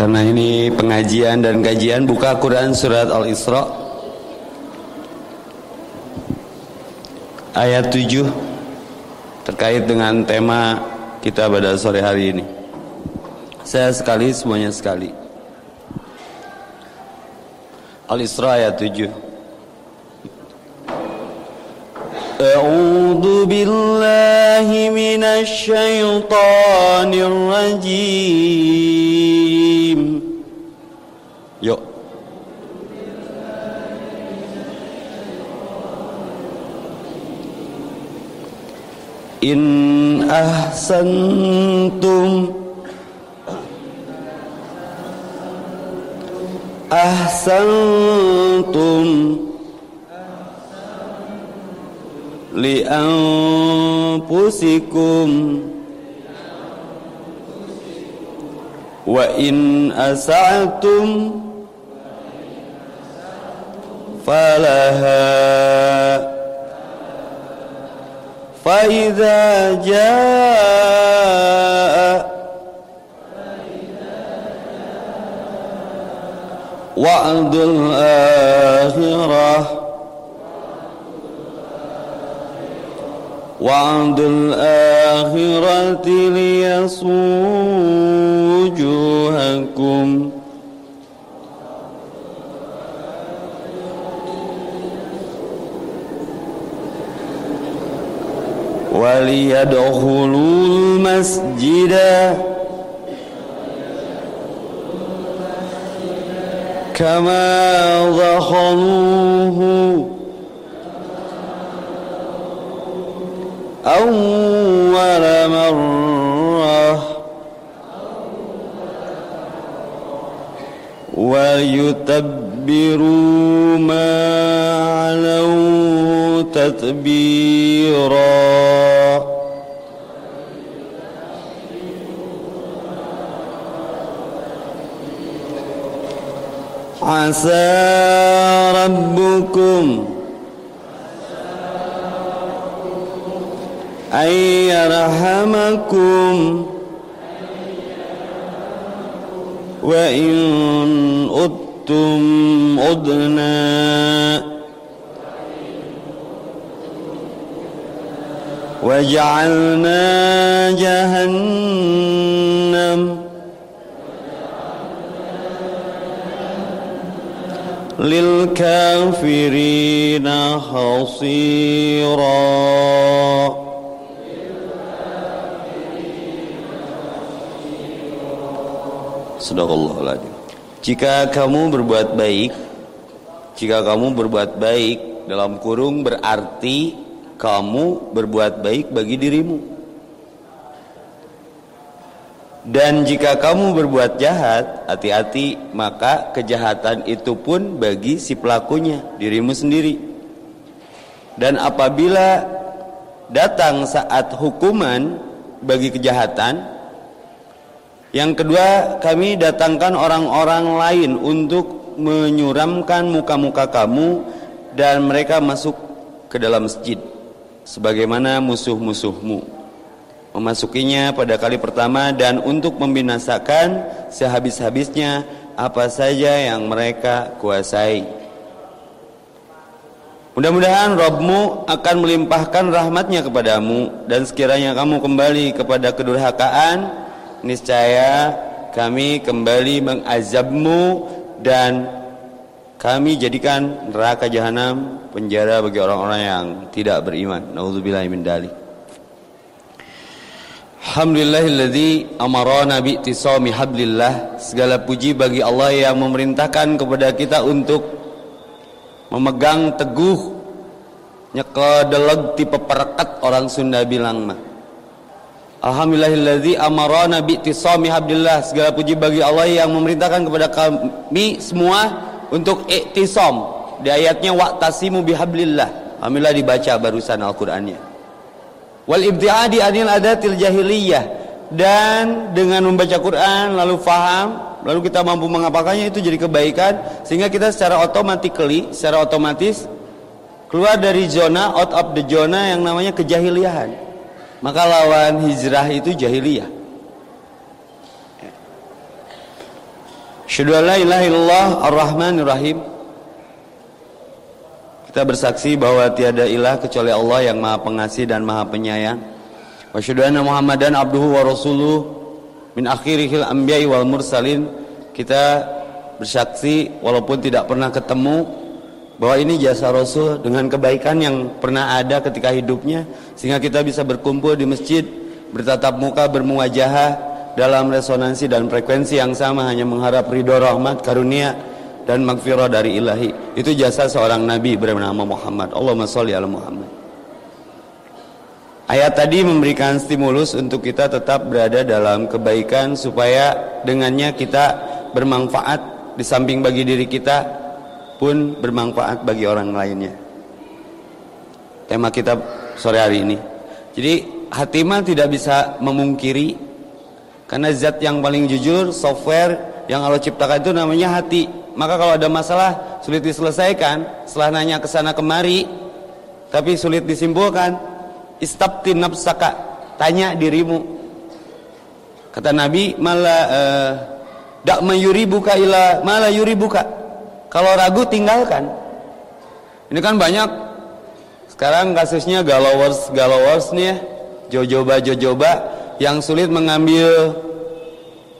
Karena ini pengajian dan kajian buka Quran surat Al-Isra ayat 7 terkait dengan tema kita pada sore hari ini. Saya sekali semuanya sekali. Al-Isra ayat 7. أعوذ بالله من الشيطان الرجيم In ahsantum Ahsantum li'anfusikum wa in asa'tum فإذا جاء وعد الآخرة وعد الآخرة ليصوم وجوهكم. وليدخلوا المسجد. كما دخلوه أول مرة. ويتبروا ما علوا تتبيرا عسى ربكم أن يرحمكم. وإن أدتم أدنا وجعلنا جهنم للكافرين حصيراً Sadaqallahuladzim. Jika kamu berbuat baik, jika kamu berbuat baik dalam kurung berarti kamu berbuat baik bagi dirimu. Dan jika kamu berbuat jahat, hati-hati maka kejahatan itu pun bagi si pelakunya, dirimu sendiri. Dan apabila datang saat hukuman bagi kejahatan, yang kedua, kami datangkan orang-orang lain untuk menyuramkan muka-muka kamu dan mereka masuk ke dalam masjid sebagaimana musuh-musuhmu memasukinya pada kali pertama dan untuk membinasakan sehabis-habisnya apa saja yang mereka kuasai. Mudah-mudahan Robmu akan melimpahkan rahmatnya kepadamu dan sekiranya kamu kembali kepada kedurhakaan niscaya kami kembali mengazabmu dan kami jadikan neraka jahanam penjara bagi orang-orang yang tidak beriman. Nauzubillahi min dalik. Alhamdulillahilladzi amarana bi'tisami hablillah. Segala puji bagi Allah yang memerintahkan kepada kita untuk memegang teguh nyekedeleg tipe perekat orang Sunda bilang mah Alhamdulillahilladzi amarana bi'tisami hablillah. Segala puji bagi Allah yang memerintahkan kepada kami semua untuk iktisam. Di ayatnya waqtasimu bihablillah. Alhamdulillah dibaca barusan Al-Qur'annya. Wal ibtiadi anil adatil jahiliyah dan dengan membaca Quran lalu faham lalu kita mampu mengapakannya itu jadi kebaikan sehingga kita secara automatically secara otomatis keluar dari zona out of the zona yang namanya kejahiliahan maka lawan hijrah itu jahiliyah. Asyhadu an la ilaha illallah ar-rahmanir rahim. Kita bersaksi bahwa tiada ilah kecuali Allah yang Maha Pengasih dan Maha Penyayang. Wa asyhadu anna Muhammadan abduhu wa rasuluh min akhirihil anbiya'i wal mursalin. Kita bersaksi walaupun tidak pernah ketemu bahwa ini jasa Rasul dengan kebaikan yang pernah ada ketika hidupnya sehingga kita bisa berkumpul di masjid bertatap muka bermuajahah dalam resonansi dan frekuensi yang sama hanya mengharap ridho rahmat karunia dan magfirah dari ilahi. Itu jasa seorang nabi bernama Muhammad. Allahumma sholli ala Muhammad. Ayat tadi memberikan stimulus untuk kita tetap berada dalam kebaikan supaya dengannya kita bermanfaat. Di samping bagi diri kita pun bermanfaat bagi orang lainnya. Tema kita sore hari ini. Jadi hati mal tidak bisa memungkiri karena zat yang paling jujur software yang Allah ciptakan itu namanya hati. Maka kalau ada masalah sulit diselesaikan. Setelah nanya ke sana kemari tapi sulit disimpulkan. Istabti nafsaka tanya dirimu. Kata Nabi malah uh, dak buka ila malah buka kalau ragu tinggalkan. Ini kan banyak. Sekarang kasusnya galowers galowers nih ya. Jojoba jojoba yang sulit mengambil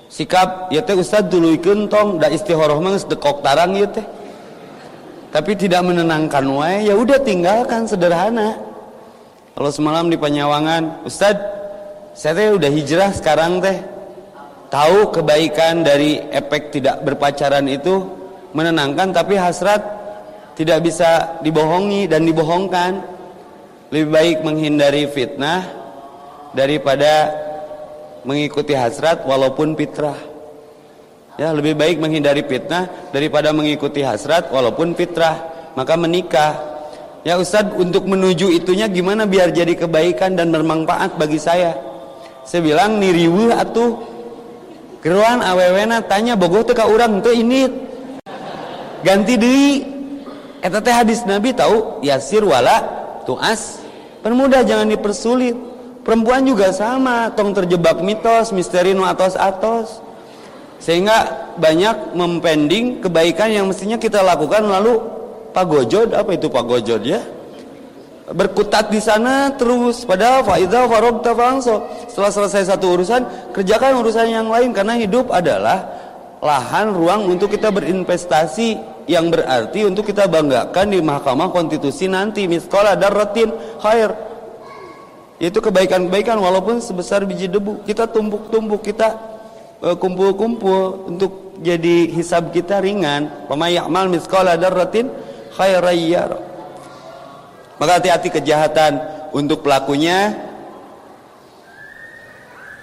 sikap ya teh ustad dulu tong da istihoroh mah dekok tarang ya teh. Tapi tidak menenangkan wae ya udah tinggalkan sederhana. Kalau semalam di Panyawangan ustad saya teh udah hijrah sekarang teh. Tahu kebaikan dari efek tidak berpacaran itu menenangkan tapi hasrat tidak bisa dibohongi dan dibohongkan. Lebih baik menghindari fitnah daripada mengikuti hasrat walaupun fitrah. Ya, lebih baik menghindari fitnah daripada mengikuti hasrat walaupun fitrah. Maka menikah. Ya Ustaz, untuk menuju itunya gimana biar jadi kebaikan dan bermanfaat bagi saya? Saya bilang niriwu atuh. Keruan awewena tanya bogoh teh ka urang teu ini. Ganti deui. Eta teh hadis Nabi tahu yasir wala tuas. Permudah jangan dipersulit. Perempuan juga sama, tong terjebak mitos, misteri nu atos-atos. Sehingga banyak mempending kebaikan yang mestinya kita lakukan lalu pagojod apa itu pagojod ya? Berkutat di sana terus padahal faida farogta fangso. Setelah selesai satu urusan, kerjakan urusan yang lain karena hidup adalah lahan ruang untuk kita berinvestasi yang berarti untuk kita banggakan di Mahkamah Konstitusi nanti miskola darratin khair itu kebaikan-kebaikan walaupun sebesar biji debu. Kita tumpuk-tumpuk kita eh, kumpul-kumpul uh, untuk jadi hisab kita ringan. Ya'mal mithqala dzarratin khairan maka hati-hati kejahatan untuk pelakunya.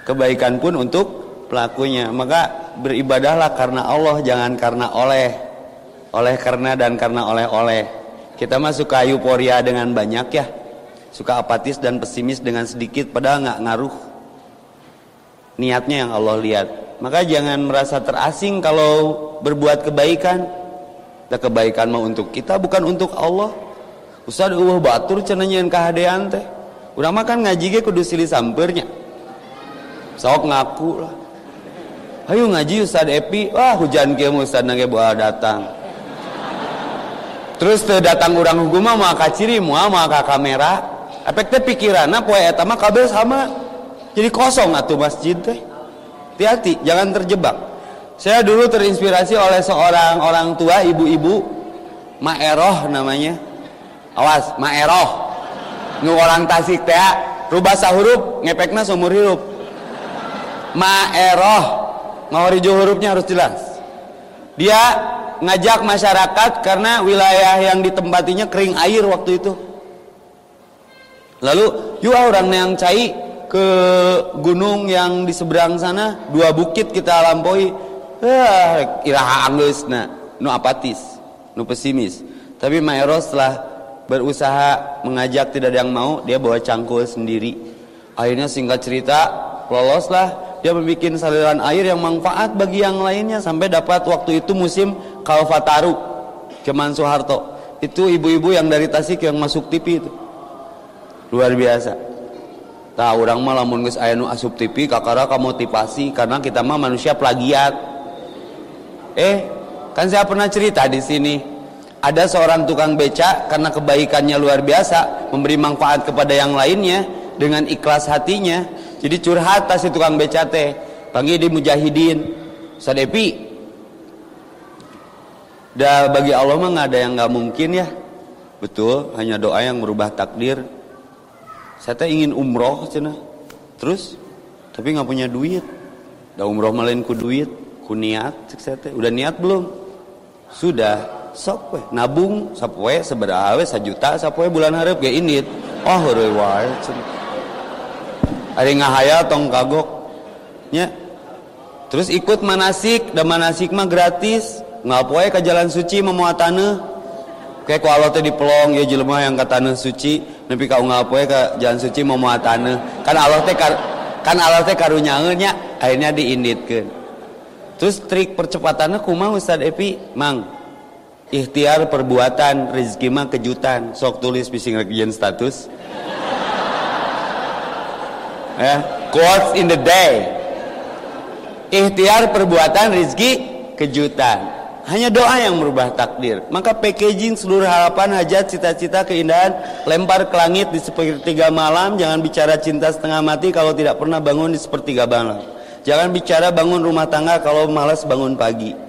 Kebaikan pun untuk pelakunya. Maka beribadahlah karena Allah jangan karena oleh. Oleh karena dan karena oleh-oleh. Kita masuk kayu poria dengan banyak ya suka apatis dan pesimis dengan sedikit padahal nggak ngaruh. Niatnya yang Allah lihat. Maka jangan merasa terasing kalau berbuat kebaikan. Dan kebaikan mau untuk kita bukan untuk Allah. Ustaz uh batur cenenyeun kahadean teh. Urang makan ngaji ge kudu silih sampeurnya. Sok ngaku lah. Ayo ngaji Ustaz Epi. Wah hujan kieu Ustaz nage boal datang. Terus datang orang hukum mah ciri mau ka kamera efeknya pikiran poe eta mah kabel sama. Jadi kosong atuh masjid teh. Hati-hati jangan terjebak. Saya dulu terinspirasi oleh seorang orang tua ibu-ibu. Maeroh namanya. Awas Maeroh. Nu orang Tasik teh rubah sahuruf ngepekna seumur hidup Maeroh. Ngawarijo hurufnya harus jelas. Dia ngajak masyarakat karena wilayah yang ditempatinya kering air waktu itu Lalu yuk orang yang cai ke gunung yang di seberang sana dua bukit kita lampaui. Ah iraha anggeus na nu apatis nu pesimis. Tapi Maeros setelah berusaha mengajak tidak ada yang mau dia bawa cangkul sendiri. Akhirnya singkat cerita loloslah. Dia membuat saluran air yang manfaat bagi yang lainnya sampai dapat waktu itu musim Kalfataru Keman Soeharto. Itu ibu-ibu yang dari Tasik yang masuk TV itu luar biasa. Tak orang mah lamun geus aya nu asup TV kakara kamu motivasi karena kita mah manusia plagiat. Eh kan saya pernah cerita di sini. Ada seorang tukang beca karena kebaikannya luar biasa memberi manfaat kepada yang lainnya dengan ikhlas hatinya. Jadi curhat si tukang beca teh panggil di mujahidin. Sadepi dah bagi Allah mah nggak ada yang nggak mungkin ya. Betul hanya doa yang merubah takdir saya teh ingin umroh cina terus tapi nggak punya duit. Dah umroh malain ku duit ku niat saya teh. Udah niat belum? Sudah. Sok we nabung sapoe seberapa we sajuta sapoe bulan harap ge init. Oh heureui wae ari ngahaya tong kagok. Nya. Terus ikut manasik dan manasik mah gratis. Ngapoe ke jalan suci memuat tanah kayak ku Allah teh dipelong ya jelema yang ke tanah suci. Nepi ka ngapoe ke jalan suci memuat tanah kan Allah teh kan Allah teh karunyaeun nya akhirnya diinditkeun. Terus trik percepatannya kumaha Ustaz Epi? Mang ikhtiar perbuatan rezeki mah kejutan. Sok tulis bising rekian status. Eh quotes in the day. Ikhtiar perbuatan rezeki kejutan hanya doa yang merubah takdir. Maka packaging seluruh harapan hajat cita-cita keindahan lempar ke langit di sepertiga malam. Jangan bicara cinta setengah mati kalau tidak pernah bangun di sepertiga malam. Jangan bicara bangun rumah tangga kalau malas bangun pagi.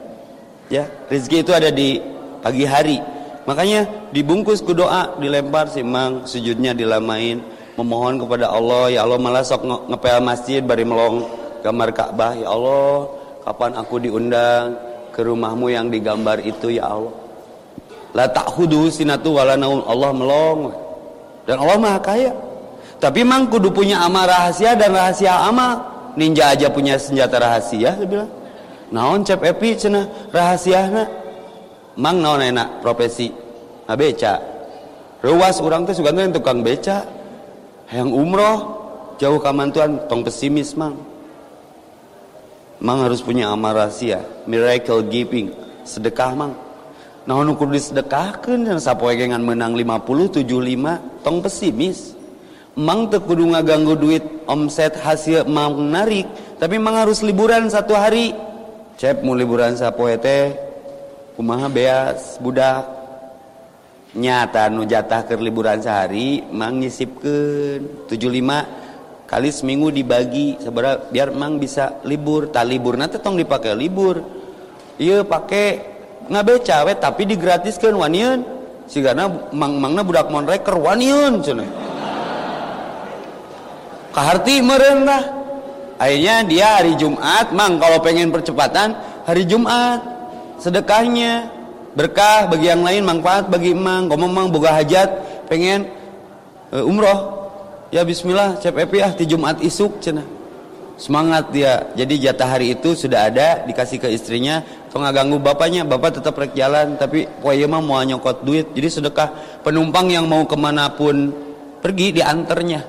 Ya rezeki itu ada di pagi hari. Makanya dibungkus ke doa dilempar si mang sujudnya dilamain. Memohon kepada Allah ya Allah malah sok ngepel masjid bari melong gambar Ka'bah. Ya Allah kapan aku diundang ke rumahmu yang digambar itu ya Allah. La ta'khudu sinatu wala naum. Allah melong. Dan Allah maha kaya. Tapi mang kudu punya amal rahasia dan rahasia amal ninja aja punya senjata rahasia dia bilang. Naon cep epi cenah rahasiana mang naon enak profesi? Beca. Ruas orang teh suka tukang beca. Yang umroh jauh kamantuan tong pesimis mang mang harus punya amal rahasia. Miracle giving. Sedekah mang. Naon ukur disedekahkeun dan sapoe gengan menang 50 75 tong pesimis. Mang teu kudu ngaganggu duit omset hasil mang narik tapi mang harus liburan satu hari. Cep mau liburan sapoe teh kumaha beas budak? Nyata nu jatah ke liburan sehari mang nyisipkeun 75 kali seminggu dibagi seberapa biar mang bisa libur. Tak libur nanti tong dipakai libur. Iya pakai ngabeca we tapi digratiskan wanian si karena mang mangna budak monreker wanian cina kaharti meren lah akhirnya dia hari Jumat mang kalau pengen percepatan hari Jumat. Sedekahnya berkah bagi yang lain manfaat bagi emang. Kalau memang boga hajat pengen uh, umroh ya bismillah cep epi ah di Jumat isuk cina. Semangat dia. Jadi jatah hari itu sudah ada dikasih ke istrinya. Atau nggak ganggu bapaknya bapak tetap rek jalan tapi poye mah mau nyokot duit. Jadi sedekah penumpang yang mau ke mana pun pergi diantarnya.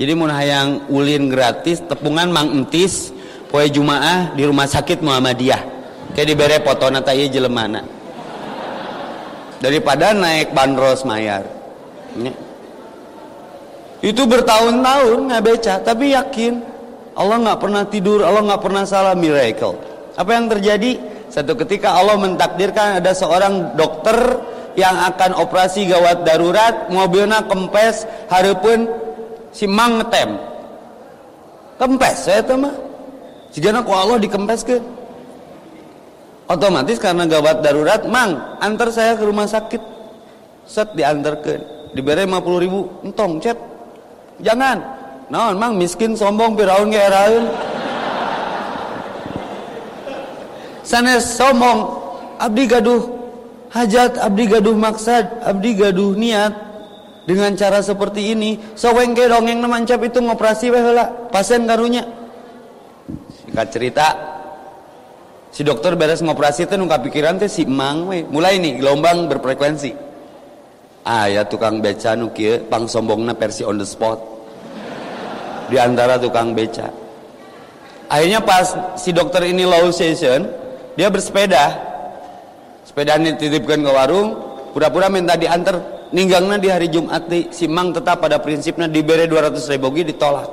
Jadi mau hayang ulin gratis tepungan mang entis poe jumaah di rumah sakit Muhammadiyah. Kayak diberi foto nata iya jelemana daripada naik bandros mayar. Ya. Itu bertahun-tahun nggak beca tapi yakin. Allah nggak pernah tidur Allah nggak pernah salah miracle. Apa yang terjadi? Satu ketika Allah mentakdirkan ada seorang dokter yang akan operasi gawat darurat mobilnya kempes harapun si mang ngetem. Kempes saya mah jika Allah dikempes ke otomatis karena gawat darurat mang antar saya ke rumah sakit. Set diantarkan diberi 50 ribu entong cep jangan. Mang miskin sombong piraun ge eraeun? Sanes sombong abdi gaduh hajat abdi gaduh maksad abdi gaduh niat. Dengan cara seperti ini saweng ge dongeng namancap itu ngoperasi we heula pasien karunya. Singkat cerita si dokter beres ngoperasi itu nungka pikiran teh si emang we mulai nih gelombang berfrekuensi ah ya tukang beca nu kieu pang sombongna versi on the spot. Di antara tukang beca. Akhirnya pas si dokter ini low session dia bersepeda. Sepeda ini titipkan ke warung pura-pura minta diantar. Ninggangnya di hari Jumat di si Mang tetap pada prinsipnya diberi 200 ribu ditolak.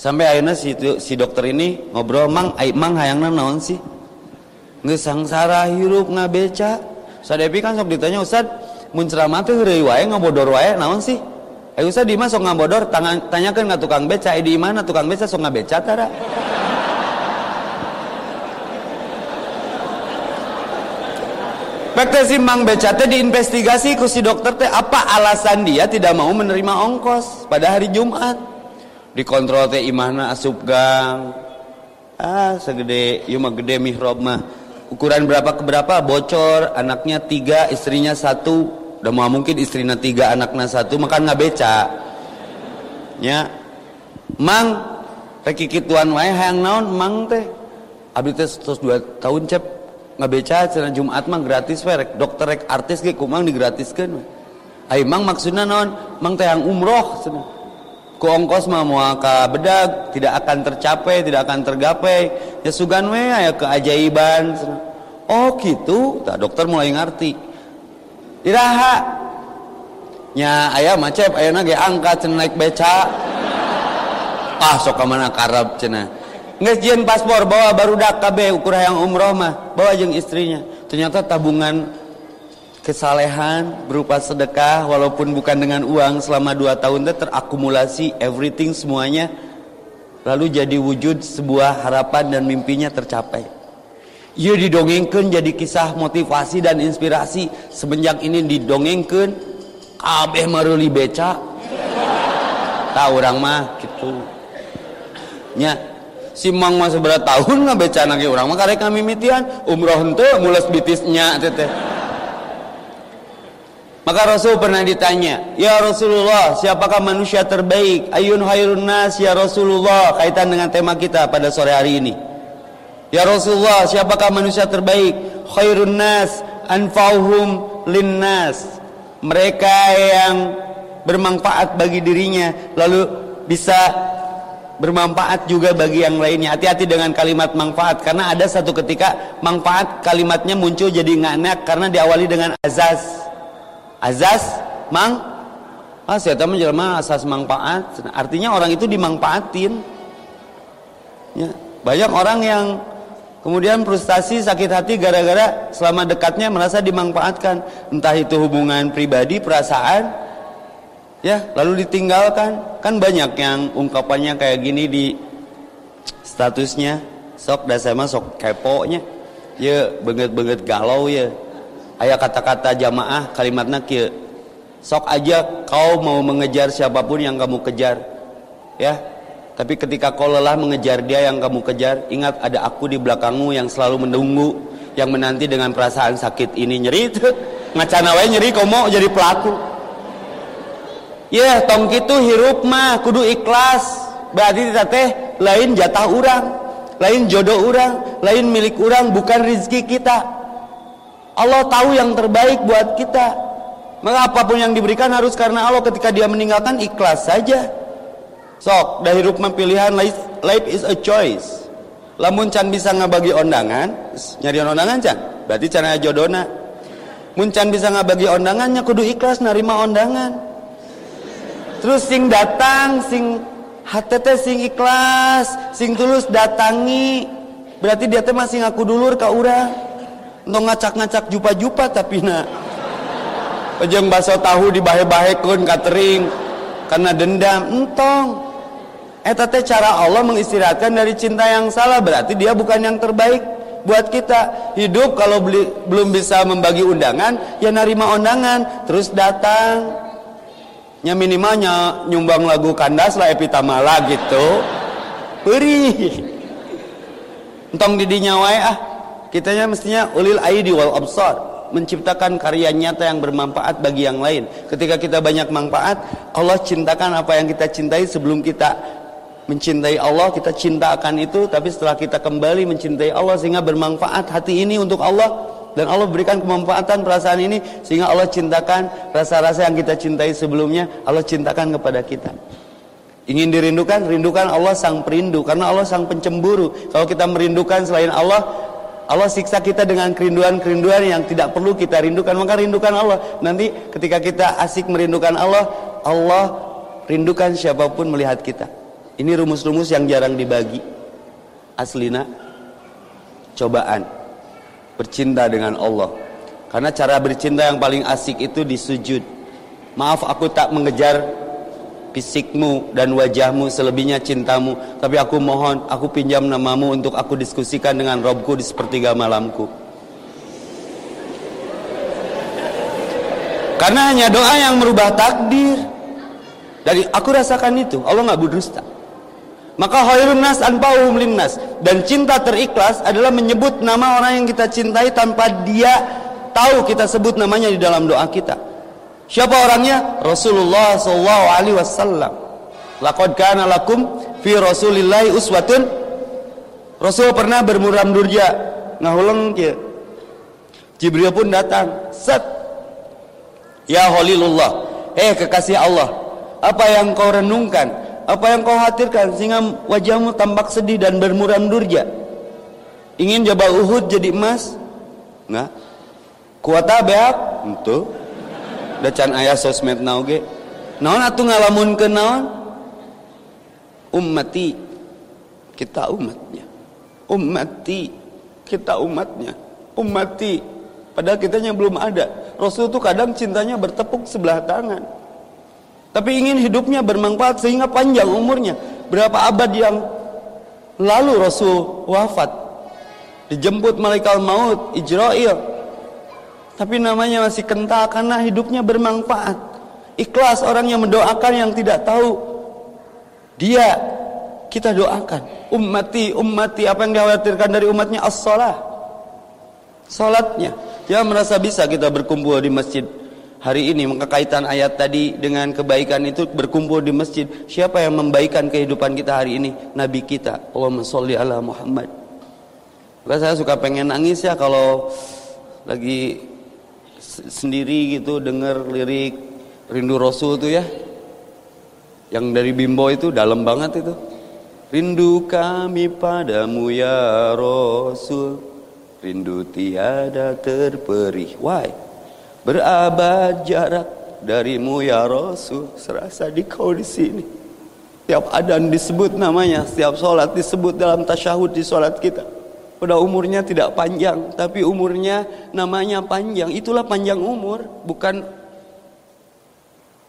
Sampai akhirnya si, si dokter ini ngobrol Mang, Mang hayangna naon sih? Geus sangsara hirup ngabeca sadepi kan sok ditanya Ustad mun ceramah teh wae ngabodor wae naon sih Eh Ustad di sok ngabodor tanyakeun ka tukang beca eh di mana tukang beca sok ngabeca tara Bekte si Mang Beca teh diinvestigasi ku si dokter teh apa alasan dia tidak mau menerima ongkos pada hari Jumat. Dikontrol teh imahna asup gang. Ah segede ieu mah gede mihrab mah. Ukuran berapa ke berapa bocor, anaknya tiga, istrinya satu. Udah mau mungkin istrinya tiga, anaknya satu, makan nggak beca. Ya, Mang, rek tuan wae hayang naon, Mang teh. Abdi teh terus dua tahun cep ngabeca cenah Jumat mah gratis rek. Dokter rek artis ge kumang digratiskeun ai mang maksudna naon? Mang teh yang umroh cenah. Ku ongkos mah moal ka bedag tidak akan tercapai tidak akan tergapai. Ya sugan we aya keajaiban cenah. Oh gitu. Tah dokter mulai ngarti iraha. Nya aya macet ayeuna ge angkat cenah naik beca. Ah sok ka mana karab cenah Ngesjian paspor bawa baru dak KB ukur yang umroh mah bawa jeng istrinya. Ternyata tabungan kesalehan berupa sedekah walaupun bukan dengan uang selama dua tahun itu terakumulasi everything semuanya lalu jadi wujud sebuah harapan dan mimpinya tercapai ia didongengkan jadi kisah motivasi dan inspirasi. Semenjak ini didongengkan kabeh maruli beca. Tahu orang mah gitu nya si mang mah seberat tahun nggak beca nagi orang mah karek kami mitian. Umroh ente mulas bitisnya teteh maka Rasul pernah ditanya, Ya Rasulullah, siapakah manusia terbaik? Ayun hairun nas ya Rasulullah, kaitan dengan tema kita pada sore hari ini. Ya Rasulullah, siapakah manusia terbaik? Khairun nas anfauhum linnas. Mereka yang bermanfaat bagi dirinya lalu bisa bermanfaat juga bagi yang lainnya. Hati-hati dengan kalimat manfaat karena ada satu ketika manfaat kalimatnya muncul jadi nggak enak karena diawali dengan azas. Azas mang ah saya tahu menjelma asas manfaat. Artinya orang itu dimanfaatin. Ya, banyak orang yang kemudian frustasi sakit hati gara-gara selama dekatnya merasa dimanfaatkan. Entah itu hubungan pribadi perasaan ya lalu ditinggalkan. Kan banyak yang ungkapannya kayak gini di statusnya. Sok dah saya sok keponya. Ya banget-banget galau ya. Ayah kata-kata jamaah kalimatnya kia sok aja kau mau mengejar siapa pun yang kamu kejar. Ya tapi ketika kau lelah mengejar dia yang kamu kejar ingat ada aku di belakangmu yang selalu menunggu yang menanti dengan perasaan sakit ini. Nyeri itu ngacana nyeri kau mau jadi pelaku. Ya tong gitu hirup mah kudu ikhlas. Berarti tidak teh lain jatah orang lain jodoh orang lain milik orang bukan rizki kita. Allah tahu yang terbaik buat kita. Maka apa pun yang diberikan harus karena Allah. Ketika dia meninggalkan ikhlas saja sok dah hirup mah pilihan life is a choice. Lamun can bisa ngabagi ondangan nyari ondangan can? Berarti can jodohna mun can bisa ngabagi ondangannya kudu ikhlas narima ondangan. Terus sing datang sing HTT sing ikhlas sing tulus datangi. Berarti dia teh masih ngaku dulur ke orang untuk ngacak-ngacak jupa-jupa tapi na. Pejeng baso tahu dibahe-bahekeun catering karena dendam entong eta cara Allah mengistirahatkan dari cinta yang salah berarti dia bukan yang terbaik buat kita. Hidup kalau beli, belum bisa membagi undangan ya narima undangan terus datang. Nya minimalnya nyumbang lagu kandas lah epitamala gitu. Beri entong didinya wae ah. Kitanya mestinya ulil aidi wal absar menciptakan karya nyata yang bermanfaat bagi yang lain. Ketika kita banyak manfaat Allah cintakan apa yang kita cintai sebelum kita mencintai Allah kita cinta akan itu tapi setelah kita kembali mencintai Allah sehingga bermanfaat hati ini untuk Allah dan Allah berikan kemanfaatan perasaan ini sehingga Allah cintakan rasa-rasa yang kita cintai sebelumnya Allah cintakan kepada kita. Ingin dirindukan? Rindukan Allah sang perindu karena Allah sang pencemburu. Kalau kita merindukan selain Allah Allah siksa kita dengan kerinduan-kerinduan yang tidak perlu kita rindukan. Maka rindukan Allah. Nanti ketika kita asik merindukan Allah Allah rindukan siapa pun melihat kita ini rumus-rumus yang jarang dibagi aslina cobaan bercinta dengan Allah. Karena cara bercinta yang paling asik itu di sujud. Maaf aku tak mengejar fisikmu dan wajahmu selebihnya cintamu, tapi aku mohon aku pinjam namamu untuk aku diskusikan dengan Robku di sepertiga malamku. Karena hanya doa yang merubah takdir. Dari aku rasakan itu, Allah nggak berdusta. Maka khairun nas anfa'uhum linnas dan cinta terikhlas adalah menyebut nama orang yang kita cintai tanpa dia tahu kita sebut namanya di dalam doa kita. Siapa orangnya? Rasulullah sallallahu alaihi wasallam. Laqad kana lakum fi Rasulillahi uswatun. Rasul pernah bermuram durja ngahuleng kieu. Jibril pun datang. Set. Ya Khalilullah. Eh kekasih Allah. Apa yang kau renungkan? Apa yang kau khawatirkan sehingga wajahmu tampak sedih dan bermuram durja? Ingin Jabal Uhud jadi emas? Enggak. Kuata beak? Itu. Da can aya sosmed naon ge. Naon atuh ngalamun ke naon? Ummati. Kita umatnya. Ummati. Kita umatnya. Ummati. Padahal kitanya belum ada. Rasul itu kadang cintanya bertepuk sebelah tangan. Tapi ingin hidupnya bermanfaat sehingga panjang umurnya. Berapa abad yang lalu Rasul wafat. Dijemput malaikat maut, Ijrail. Tapi namanya masih kental karena hidupnya bermanfaat. Ikhlas orang yang mendoakan yang tidak tahu. Dia kita doakan. Ummati, ummati apa yang dikhawatirkan dari umatnya as-salah. Salatnya. Dia merasa bisa kita berkumpul di masjid hari ini maka kaitan ayat tadi dengan kebaikan itu berkumpul di masjid. Siapa yang membaikan kehidupan kita hari ini? Nabi kita. Allahumma sholli ala Muhammad. Maka saya suka pengen nangis ya kalau lagi sendiri gitu dengar lirik rindu rasul itu ya. Yang dari bimbo itu dalam banget itu. Rindu kami padamu ya rasul. Rindu tiada terperih. Why Berabad jarak darimu ya Rasul. Serasa di kau di sini. Tiap adan disebut namanya Setiap sholat disebut dalam tasyahud di sholat kita. Udah umurnya tidak panjang Tapi umurnya namanya panjang. Itulah panjang umur Bukan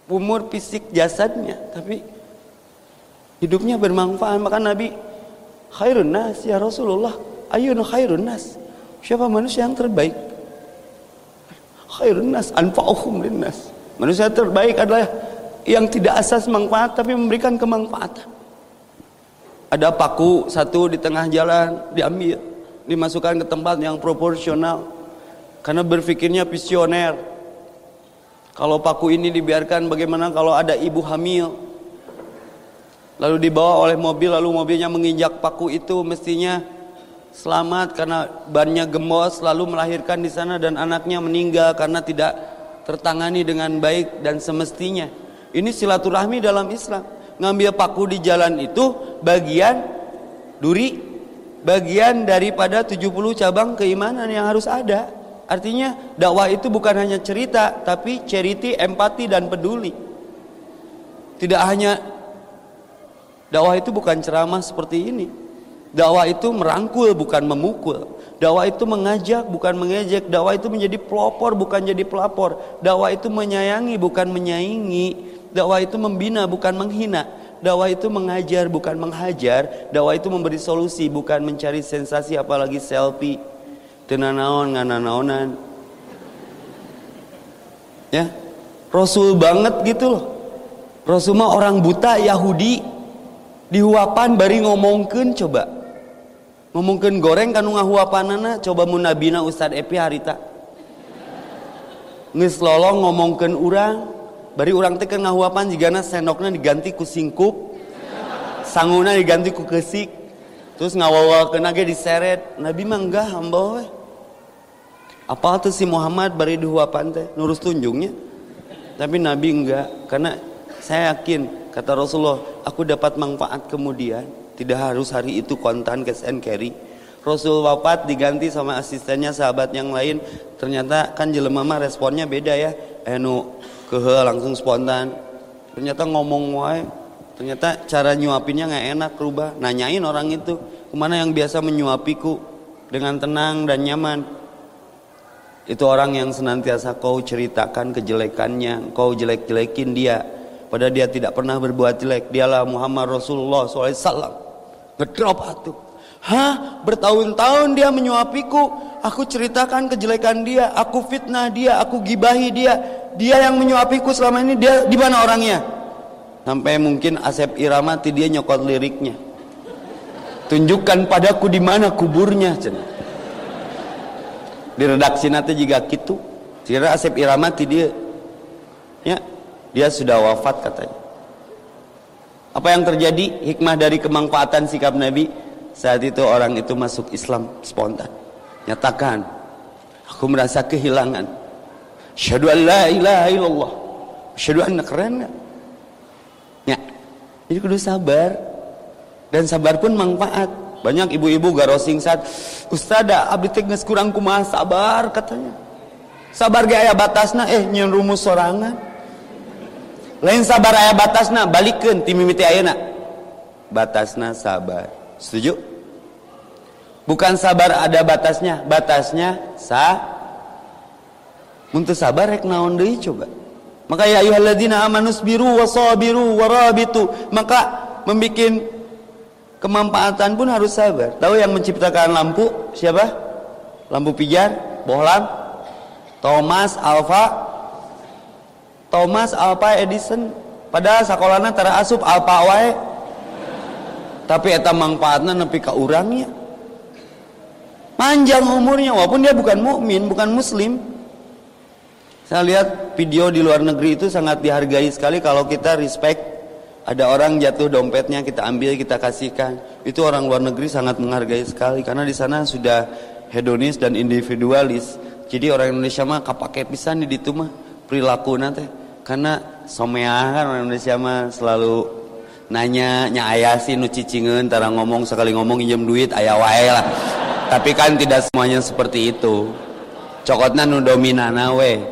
umur fisik jasadnya Tapi hidupnya bermanfaat. Maka Nabi Khairun nas ya Rasulullah. Ayun khairun nas. Siapa manusia yang terbaik khairun nas anfa'uhum linnas. Manusia terbaik adalah yang tidak asas manfaat tapi memberikan kemanfaatan. Ada paku satu di tengah jalan diambil, dimasukkan ke tempat yang proporsional karena berpikirnya visioner. Kalau paku ini dibiarkan bagaimana kalau ada ibu hamil lalu dibawa oleh mobil lalu mobilnya menginjak paku itu mestinya selamat karena bannya gembos lalu melahirkan di sana dan anaknya meninggal karena tidak tertangani dengan baik dan semestinya. Ini silaturahmi dalam Islam. Ngambil paku di jalan itu bagian duri, bagian daripada 70 cabang keimanan yang harus ada. Artinya dakwah itu bukan hanya cerita tapi charity, empati dan peduli. Tidak hanya dakwah itu bukan ceramah seperti ini. Dakwah itu merangkul bukan memukul. Dakwah itu mengajak bukan mengejek. Dakwah itu menjadi pelopor bukan jadi pelapor. Dakwah itu menyayangi bukan menyaingi. Dakwah itu membina bukan menghina. Dakwah itu mengajar bukan menghajar. Dakwah itu memberi solusi bukan mencari sensasi apalagi selfie. Tenanaon ngananaonan. Ya. Rasul banget gitu loh. Rasul mah orang buta Yahudi dihuapan bari ngomongkeun coba ngomongkan goreng kanu ngahuapanana coba mun nabina Ustad Epi harita geus lolong ngomongkeun urang. Bari urang teh ngahuapan jigana sendokna diganti ku singkup. Sanguna diganti ku kesik. Terus ngawawakeun ge diseret. Nabi mah enggak hamba we apa tuh si Muhammad bari dihuapan teh? Nurus tunjungnya. Tapi nabi enggak karena saya yakin kata Rasulullah aku dapat manfaat kemudian tidak harus hari itu kontan cash and carry. Rasul wafat diganti sama asistennya sahabat yang lain. Ternyata kan jelema mah responnya beda ya. Enu eh, kehe langsung spontan. Ternyata ngomong wae. Ternyata cara nyuapinnya nggak enak rubah. Nanyain orang itu ke mana yang biasa menyuapiku dengan tenang dan nyaman. Itu orang yang senantiasa kau ceritakan kejelekannya, kau jelek-jelekin dia. Padahal dia tidak pernah berbuat jelek. Dialah Muhammad Rasulullah SAW. Ngedrop atuh. Hah? Bertahun-tahun dia menyuapiku. Aku ceritakan kejelekan dia. Aku fitnah dia. Aku gibahi dia. Dia yang menyuapiku selama ini. Dia di mana orangnya? Sampai mungkin Asep Iramati dia nyokot liriknya. Tunjukkan padaku di mana kuburnya. Di redaksi nanti juga gitu. Kira Asep Iramati dia. Ya, dia sudah wafat katanya. Apa yang terjadi? Hikmah dari kemanfaatan sikap Nabi saat itu orang itu masuk Islam spontan. Nyatakan, aku merasa kehilangan. Syahadu an la ilaha illallah. Syahadu keren Ya. Jadi kudu sabar. Dan sabar pun manfaat. Banyak ibu-ibu garosing saat Ustazah abdi teh kurang kumaha sabar katanya. Sabar ge aya batasna eh nyen rumus sorangan lain sabar ayah batasna balikkan tim mimiti ayana batasna sabar. Setuju? Bukan sabar ada batasnya batasnya sa untuk sabar rek naon deui coba? Maka ya ayyuhalladzina amanus biru wasabiru warabitu maka membikin kemanfaatan pun harus sabar. Tahu yang menciptakan lampu? Siapa? Lampu pijar bohlam Thomas Alva Thomas Alva Edison. Padahal sekolahnya tara asup Alva wae. Tapi eta manfaatnya nepi ka urangnya panjang umurnya walaupun dia bukan mukmin bukan muslim. Saya lihat video di luar negeri itu sangat dihargai sekali kalau kita respect. Ada orang jatuh dompetnya kita ambil kita kasihkan. Itu orang luar negeri sangat menghargai sekali karena di sana sudah hedonis dan individualis. Jadi orang Indonesia mah kapake pisan di ditu mah perilaku nanti karena somea kan orang Indonesia mah selalu nanya nya ayah sih nu cicingeun tara ngomong sekali ngomong injem duit ayah wae lah. Tapi kan tidak semuanya seperti itu. Cokotna nu dominana we.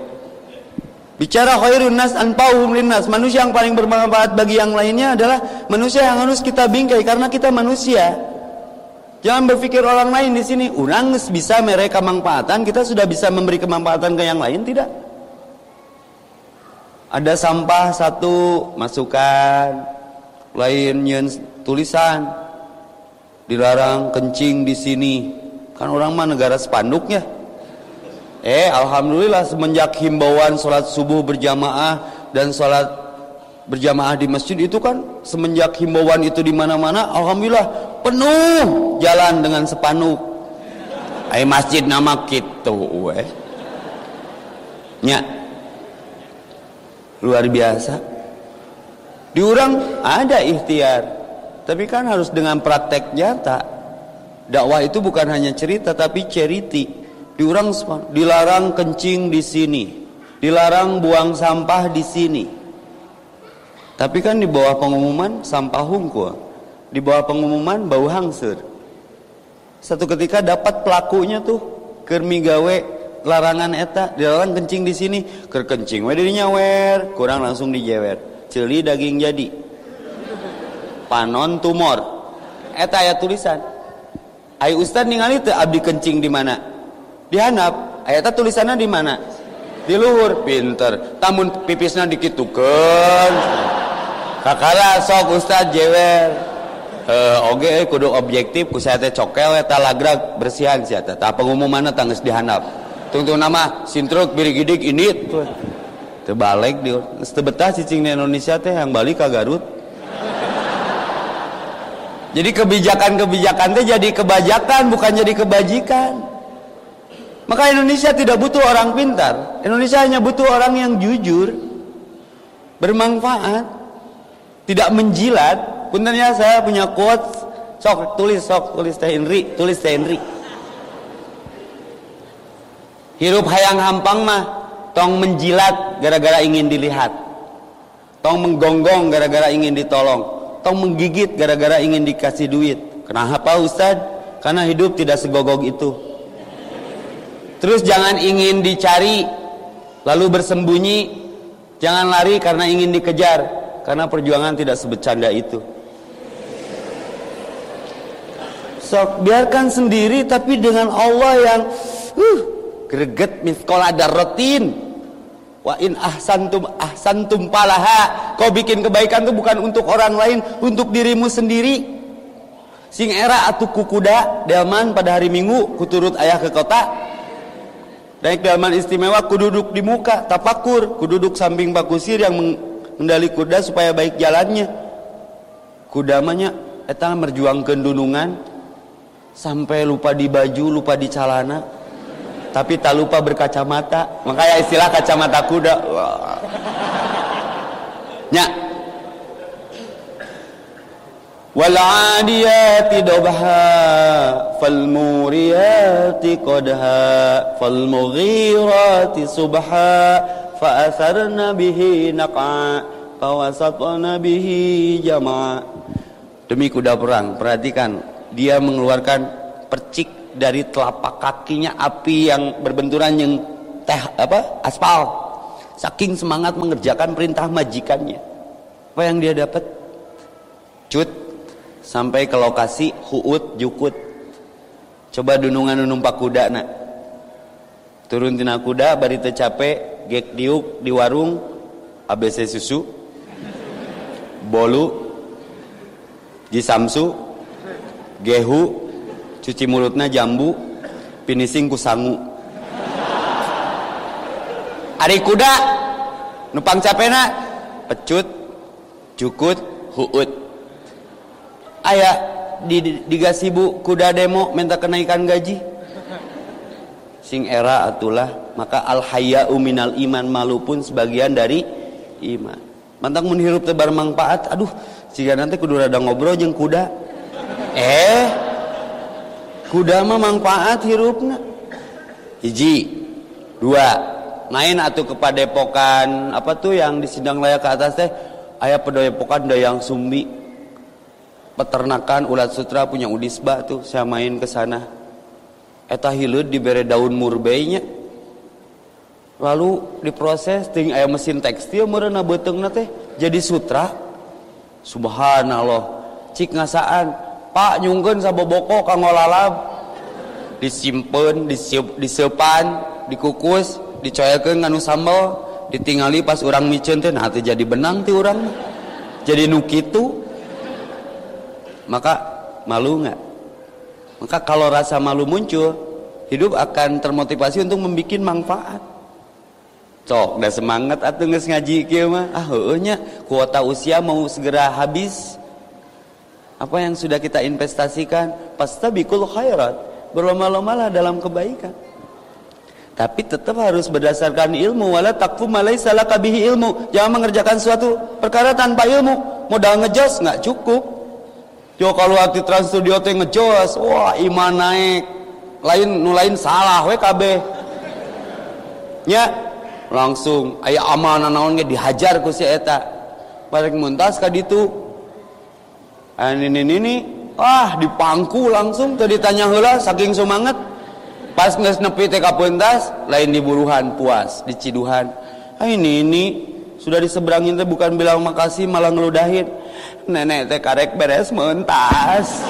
Bicara khairun nas anfa'uhum linnas manusia yang paling bermanfaat bagi yang lainnya adalah manusia yang harus kita bingkai karena kita manusia. Jangan berpikir orang lain di sini urang bisa mereka manfaatan kita sudah bisa memberi kemanfaatan ke yang lain. Tidak ada sampah satu masukkan. Lain nyen tulisan. Dilarang kencing di sini. Kan orang mah negara spanduknya eh alhamdulillah semenjak himbauan sholat subuh berjamaah dan sholat berjamaah di masjid itu kan semenjak himbauan itu di mana-mana alhamdulillah penuh jalan dengan spanduk ay masjid nama gitu weh. Nya luar biasa. Diurang ada ikhtiar. Tapi kan harus dengan praktek nyata. Dakwah itu bukan hanya cerita tapi ceriti. Diurang dilarang kencing di sini. Dilarang buang sampah di sini. Tapi kan di bawah pengumuman sampah hungkul. Di bawah pengumuman bau hangsur. Satu ketika dapat pelakunya tuh kermigawe larangan eta dilarang kencing di sini. Ker kencing we dirinya wer. Kurang langsung dijewer. Celi daging jadi. Panon tumor. Eta ayat tulisan. Ayo ustad ningali teu abdi kencing di mana? Di handap ayat tulisannya di mana? Di luhur. Pinter. Tamun pipisnya dikitukeun. Kakara sok ustad jewer. Uh, oke okay, kudu objektif ku saya teh cokel eta lagrag bersihan sia teh. Pengumuman tangis dihandap tungtung nama sintruk birigidik ini terbalik dia. Sebetah cicing di Indonesia teh yang balik ke Garut. Jadi kebijakan-kebijakan teh jadi kebajakan bukan jadi kebajikan. Maka Indonesia tidak butuh orang pintar. Indonesia hanya butuh orang yang jujur bermanfaat tidak menjilat. Puntennya saya punya quotes sok tulis sok tulis teh Henry tulis teh Henry hirup hayang hampang mah tong menjilat gara-gara ingin dilihat. Tong menggonggong gara-gara ingin ditolong. Tong menggigit gara-gara ingin dikasih duit. Kenapa Ustad? karena hidup tidak segogok itu. Terus jangan ingin dicari lalu bersembunyi. Jangan lari karena ingin dikejar karena perjuangan tidak sebecanda itu. Sok biarkan sendiri tapi dengan Allah yang uh, greget miskola darrotin wa in ahsantum ahsantum palaha. Kau bikin kebaikan itu bukan untuk orang lain untuk dirimu sendiri. Sing era atuh kuda delman pada hari minggu kuturut ayah ke kota. Naik delman istimewa kududuk di muka tapakur. Kududuk samping bakusir yang mengendali kuda supaya baik jalannya. Kuda mahnya eta merjuangkan dunungan. Sampai lupa di baju lupa di celana tapi tak lupa berkacamata. Makanya istilah kacamata kuda. Nya wal dobha fal muriyati qadha subha fa bihi naqa jama' demi kuda perang perhatikan dia mengeluarkan percik dari telapak kakinya api yang berbenturan yang teh apa aspal. Saking semangat mengerjakan perintah majikannya. Apa yang dia dapat? Cut. Sampai ke lokasi huut jukut. Coba dunungan numpak kuda nak. Turun tina kuda bari capek gek diuk di warung ABC susu bolu jisamsu gehu cuci mulutnya jambu finishing ku sangu hari kuda nupang capena pecut cukut huut. Ayah di, di, di gasibu kuda demo minta kenaikan gaji. Sing era atulah maka al haya'u minal iman malu pun sebagian dari iman. Mantang menghirup tebar manfaat aduh jika nanti kudu rada ngobrol jeng kuda. Eh kuda mah manfaat hirupna. Hiji dua. Main atau kepadepokan apa tuh yang di sidang layak ke atas teh? Ayah pedoyepokan dayang sumbi. Peternakan ulat sutra punya udisba tuh saya main ke sana. Eta hilut diberi daun murbeinya lalu diproses ting ayah mesin tekstil merena beteng teh jadi sutra. Subhanallah cik ngasaan Pak nyungkeun saboboko kanggo lalab disimpen disiup disepan dikukus dicoyakeun nganu sambal ditingali pas orang micen teh nah jadi benang ti orang jadi nu kitu. Maka malu nggak? Maka kalau rasa malu muncul hidup akan termotivasi untuk membuat manfaat. Cok udah semangat atau nggak ngaji kieu mah. Ah kuota usia mau segera habis apa yang sudah kita investasikan pastabiqul khairat berlomba-lombalah dalam kebaikan. Tapi tetap harus berdasarkan ilmu wala takfu malaisa laka bihi ilmu. Jangan mengerjakan suatu perkara tanpa ilmu. Modal ngejos nggak cukup. Yo kalau hati trans studio teh ngejos wah iman naik. Lain nu lain salah we nya langsung aya amanah naon dihajar ku si eta. Balik muntas ka ditu ini ini wah dipangku langsung. Tadi tanya hula saking semangat. Pas nges nepi teh pentas lain di buruhan puas di ciduhan. Ah, ini ini sudah diseberangin teh bukan bilang makasih malah ngeludahin. Nenek teh karek beres mentas.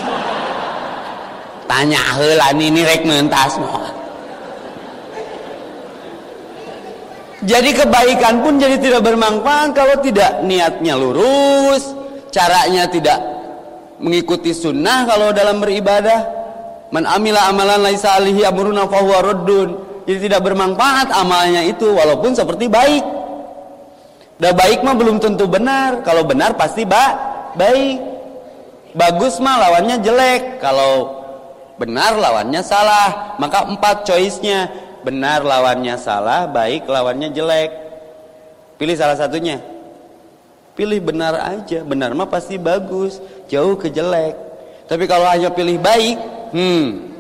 Tanya hula ini rek mentas jadi kebaikan pun jadi tidak bermanfaat kalau tidak niatnya lurus caranya tidak mengikuti sunnah kalau dalam beribadah. Man amila amalan laisa alihi amruna fahuwa raddun. Jadi tidak bermanfaat amalnya itu walaupun seperti baik. Dah baik mah belum tentu benar. Kalau benar pasti ba baik. Bagus mah lawannya jelek. Kalau benar lawannya salah maka empat choice-nya. Benar lawannya salah baik lawannya jelek. Pilih salah satunya pilih benar aja. Benar mah pasti bagus. Jauh ke jelek. Tapi kalau hanya pilih baik hmm.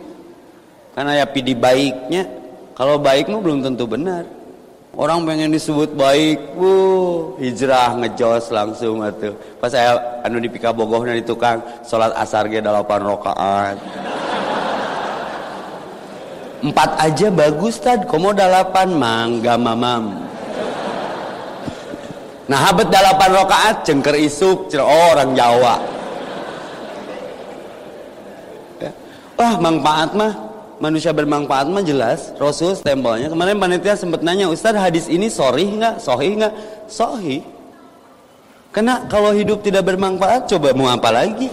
Karena ya pilih baiknya. Kalau baik mah belum tentu benar. Orang pengen disebut baik wuh hijrah ngejos langsung atuh. Pas saya anu di pika bogoh di tukang sholat asar ge delapan rokaat. Empat aja bagus tad. Komo delapan mangga mamam Nah habet delapan rokaat cengker isuk oh, orang Jawa. Ya. Wah manfaat mah manusia bermanfaat mah jelas. Rasul stempelnya. Kemarin panitia sempat nanya Ustaz hadis ini sorry nggak? Sohi nggak? Sohi karena kalau hidup tidak bermanfaat coba mau apa lagi?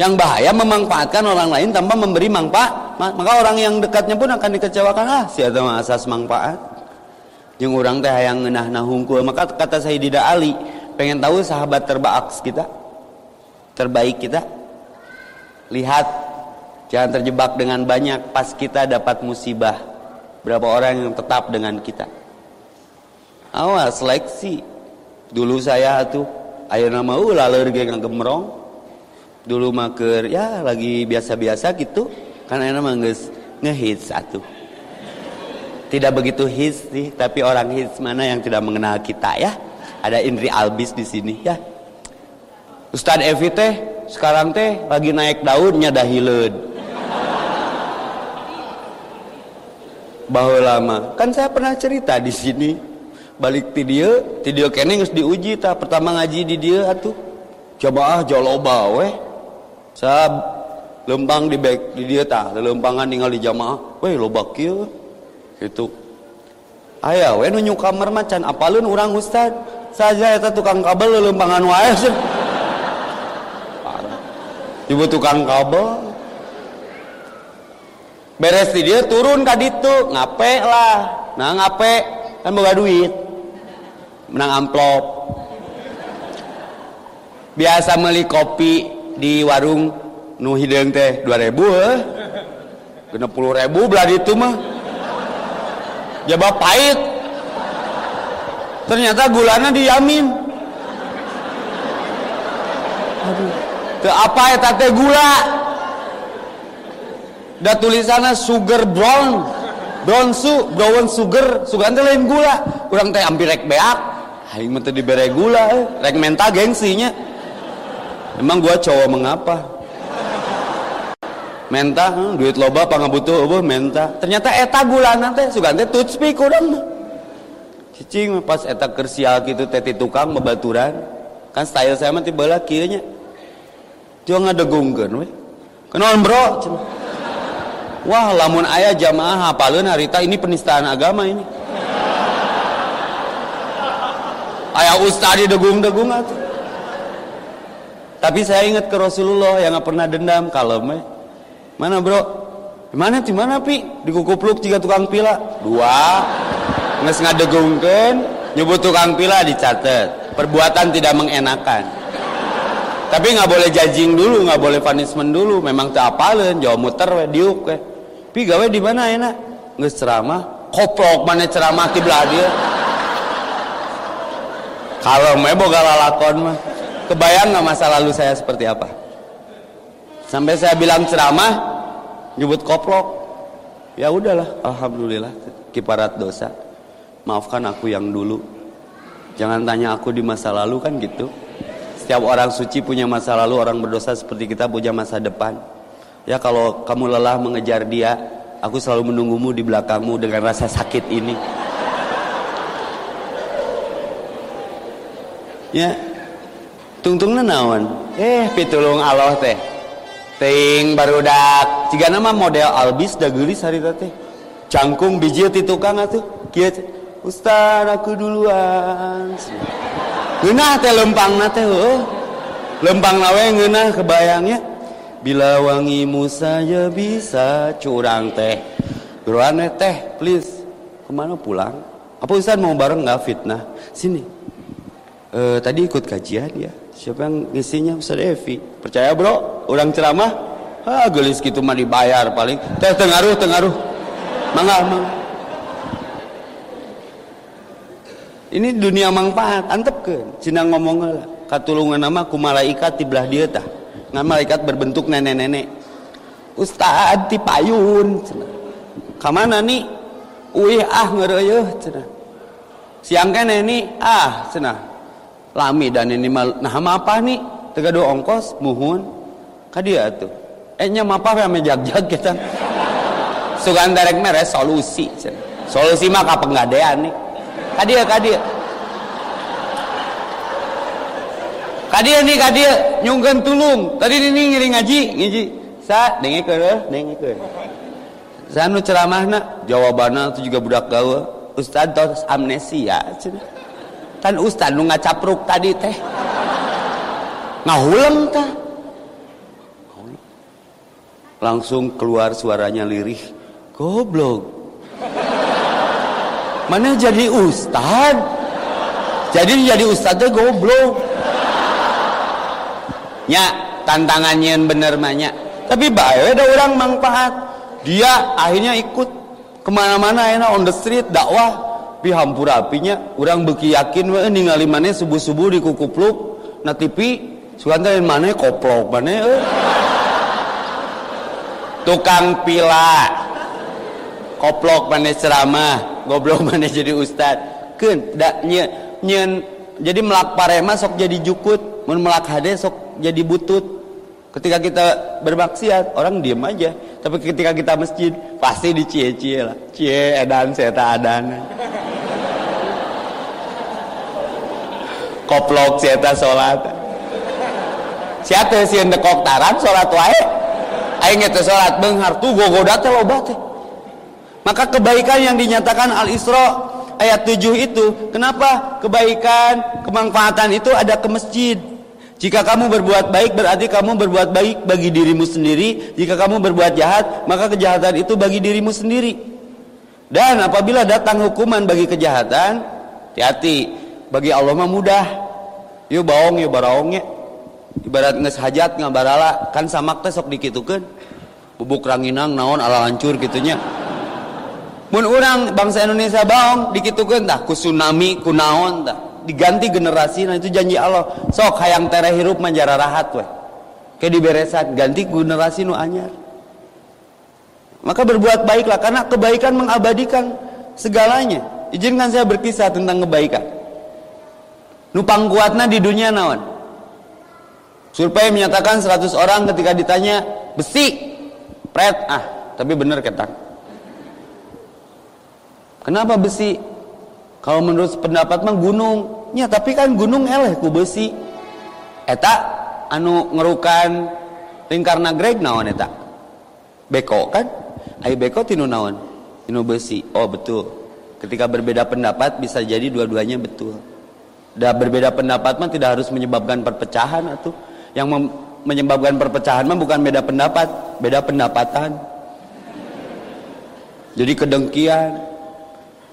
Yang bahaya memanfaatkan orang lain tanpa memberi manfaat. Maka orang yang dekatnya pun akan dikecewakan. Ah si atau asas manfaat yang orang teh yang ngenah nahungku maka kata saya tidak Ali pengen tahu sahabat terbaik kita terbaik kita lihat Jangan terjebak dengan banyak pas kita dapat musibah. Berapa orang yang tetap dengan kita. Awas seleksi. Dulu saya tuh ayo nama uh laler ge gemrong. Dulu maker ya lagi biasa-biasa gitu. Karena nama geus ngehits satu. Tidak begitu hits sih, tapi orang hits mana yang tidak mengenal kita ya. Ada Indri Albis di sini ya. Ustadz Evi teh sekarang teh lagi naik daunnya dahilud bahwa lama kan saya pernah cerita di sini. Balik ti dia ti dia kene diuji ta pertama ngaji di dia atuh. Coba ah joloba we. Saya lempang di back di dia ta lempangan tinggal di jamaah. We loba kieu itu aya we nu kamar macan apaleun urang ustad saja eta tukang kabel lempangan wae Ibu tukang kabel. Beres di dia turun ke ditu. Ngape lah. Nah ngape? Kan bawa duit. Menang amplop. Biasa beli kopi di warung nu hidung teh dua ribu eh kena puluh ribu belah itu mah jaba pahit. Ternyata gulana diyamin aduh. Ke apa ya tante gula? Da tulisannya sugar brown. Brown su brown sugar. Sugar itu lain gula. Kurang teh ambil rek beak. Aing mah dibere gula eh. rek menta gengsinya. Emang gua cowok mengapa menta hmm, duit loba pangabutuh eueuh menta ternyata eta gula teh sugan teh toothpick urang cicing pas eta kersial gitu teh tukang babaturan kan style saya mah tiba kieu nya Jangan ngadegungkeun we bro. Wah lamun ayah jamaah hafalin harita ini penistaan agama ini. Ayah ustadi degung-degung. Tapi saya ingat ke Rasulullah yang gak pernah dendam kalem eh. Mana bro? Mana di mana pi? Di kukupluk tiga tukang pila. Dua. Nges ngadegungkeun nyebut tukang pila dicatat. Perbuatan tidak mengenakan. Tapi nggak boleh judging dulu, nggak boleh punishment dulu. Memang tak apalin, jauh muter we diuk. Pi gawe di mana enak? Nggak ceramah, koplok mana ceramah di dia. Kalau mau boga lalakon mah, kebayang nggak masa lalu saya seperti apa? Sampai saya bilang ceramah, nyebut koplok. Ya udahlah, alhamdulillah, kiparat dosa. Maafkan aku yang dulu. Jangan tanya aku di masa lalu kan gitu. Setiap orang suci punya masa lalu, orang berdosa seperti kita punya masa depan. Ya kalau kamu lelah mengejar dia, aku selalu menunggumu di belakangmu dengan rasa sakit ini. Ya. Tungtung naon? Eh, pitulung Allah teh. Ting barudak. Jika nama model albis da geulis harita teh. Cangkung biji ti tukang atuh. Kieu Ustaz aku duluan. Ngeunah teh lempang teh heuh. Lempang nawe ngeunah kebayangnya bila wangimu saja bisa curang teh Geruan teh please ke mana pulang apa Ustaz mau bareng nggak fitnah sini e, tadi ikut kajian ya siapa yang ngisinya Ustaz Evi percaya bro? Orang ceramah? Ah gelis gitu mah dibayar paling. Teh tengaruh tengaruh. Mangga mangga. Ini dunia manfaat antep ke? Cina ngomong katulungan nama ku malaikat di belah dia tah. Ngan malaikat berbentuk nenek-nenek. Ustad di payun. Kamana nih Uih ah ngereyeuh cenah siang kene nih ah cenah lami dan ini mal nah apa nih tegado ongkos muhun kadia tuh. Eh nya mapa ya mejag-jag kita. Sugan derek mere solusi. Solusi mah kapenggadean nih. Kadia kadia. Kadia nih kadia. Nyungkan tulung. Tadi ini ngiri ngaji ngaji sa dengi ke dengi ke saya nu ceramahna jawabannya itu juga budak gaul Ustad tos amnesia kan Ustad nu ngacapruk tadi teh ngahuleng tah langsung keluar suaranya lirih. Goblok. Mana jadi ustad? Jadi jadi ustadnya goblok. Nya tantangannya yang bener banyak tapi baik ada orang manfaat. Dia akhirnya ikut ke mana-mana enak on the street dakwah. Tapi hampura apinya orang beki yakin we ningali mana subuh-subuh di kukupluk na TV sukanta mana koplok mana eh. tukang pila. Koplok mana ceramah. Goblok mana jadi ustad. Dak nyen jadi melak parema sok jadi jukut. Mun melak hade sok jadi butut. Ketika kita bermaksiat orang diem aja. Tapi ketika kita masjid pasti dicie-cie lah. Cie edan seta adan koplok seta sholat siapa sih yang dekok taran sholat wae aing itu sholat benghar tuh gogoda maka kebaikan yang dinyatakan al-isra ayat 7 itu kenapa kebaikan kemanfaatan itu ada ke masjid jika kamu berbuat baik berarti kamu berbuat baik bagi dirimu sendiri. Jika kamu berbuat jahat, maka kejahatan itu bagi dirimu sendiri. Dan apabila datang hukuman bagi kejahatan, hati-hati. Bagi Allah mah mudah. Yuk baong, yuk baraongnya. Ibarat nges hajat ngabarala, kan samak teh sok dikitukeun. Bubuk ranginang naon ala hancur gitunya. Mun orang bangsa Indonesia baong dikitukeun tah ku tsunami, ku naon tah diganti generasi nah itu janji Allah. Sok hayang tere hirup manjara rahat weh ke diberesan ganti generasi nu anyar. Maka berbuat baiklah karena kebaikan mengabadikan segalanya. Izinkan saya berkisah tentang kebaikan. Nupang kuatna di dunia nawan survei menyatakan 100 orang ketika ditanya besi pret. Ah tapi bener ketang kenapa besi? Kalau menurut pendapat mah gunung. Ya tapi kan gunung eleh ku besi. Eta anu ngerukan lingkar nagreg naon eta? Beko kan? Ayo beko tinu naon? Tinu besi. Oh betul. Ketika berbeda pendapat bisa jadi dua-duanya betul. Dan berbeda pendapat mah tidak harus menyebabkan perpecahan atau yang menyebabkan perpecahan mah bukan beda pendapat beda pendapatan jadi kedengkian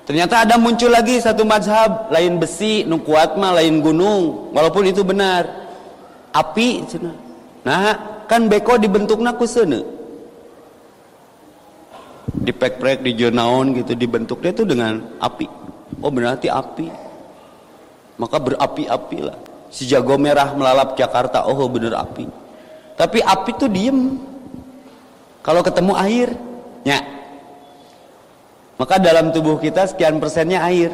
Ternyata ada muncul lagi satu mazhab lain besi, nu kuat mah lain gunung, walaupun itu benar. Api cina. Nah, kan beko dibentukna ku seuneu. Dipek-prek di jonaon gitu dibentuk dia itu dengan api. Oh berarti api. Maka berapi-api lah. Si jago merah melalap Jakarta, oh bener api. Tapi api tuh diem. Kalau ketemu air, ya maka dalam tubuh kita sekian persennya air.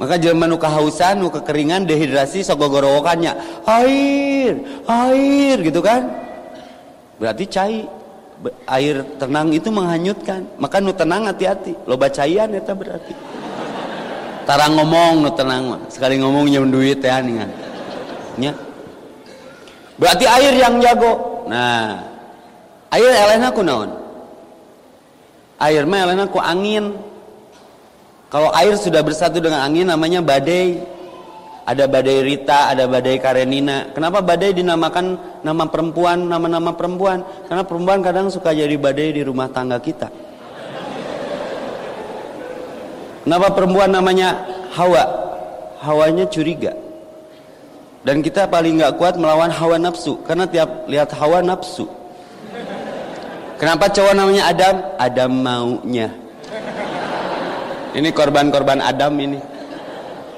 Maka jelema nu kahausan, nu kekeringan, dehidrasi sogogorowokannya air, air gitu kan. Berarti cai air tenang itu menghanyutkan. Maka nu tenang hati-hati. Loba caian eta berarti. Tarang ngomong nu tenang Sekali ngomong nyem duit ya ningan. Ya. Berarti air yang jago. Nah, air elena kunaon? air mah elena ku angin kalau air sudah bersatu dengan angin namanya badai ada badai Rita, ada badai Karenina. Kenapa badai dinamakan nama perempuan, nama-nama perempuan? Karena perempuan kadang suka jadi badai di rumah tangga kita. Kenapa perempuan namanya Hawa? Hawanya curiga. Dan kita paling nggak kuat melawan hawa nafsu, karena tiap lihat hawa nafsu. Kenapa cowok namanya Adam? Adam maunya. Ini korban-korban Adam ini.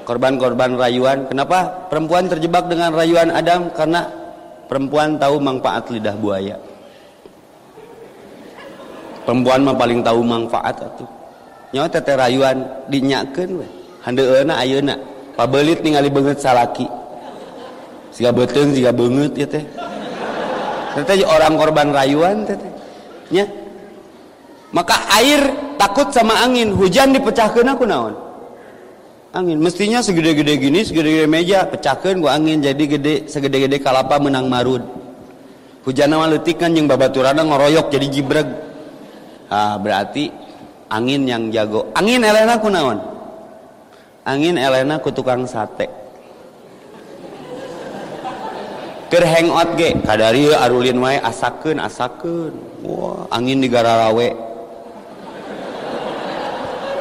Korban-korban rayuan. Kenapa perempuan terjebak dengan rayuan Adam? Karena perempuan tahu manfaat lidah buaya. Perempuan mah paling tahu manfaat atuh. Nyawa teteh rayuan dinyakeun we. Handeueuna ayeuna. Pabelit ningali beungeut salaki. Siga beuteung siga beungeut ya teh. Teteh orang korban rayuan teteh ya maka air takut sama angin hujan dipecahkan aku naon angin mestinya segede-gede gini segede-gede meja pecahkan gua angin jadi gede segede-gede kalapa menang marud hujan nama letik kan yang babaturana ngoroyok jadi jibreg ah berarti angin yang jago. Angin Elena kunaon? Angin Elena ku tukang sate. Ker hangout ge. Kadari arulin wae asakeun asakeun. Wah angin di gararawe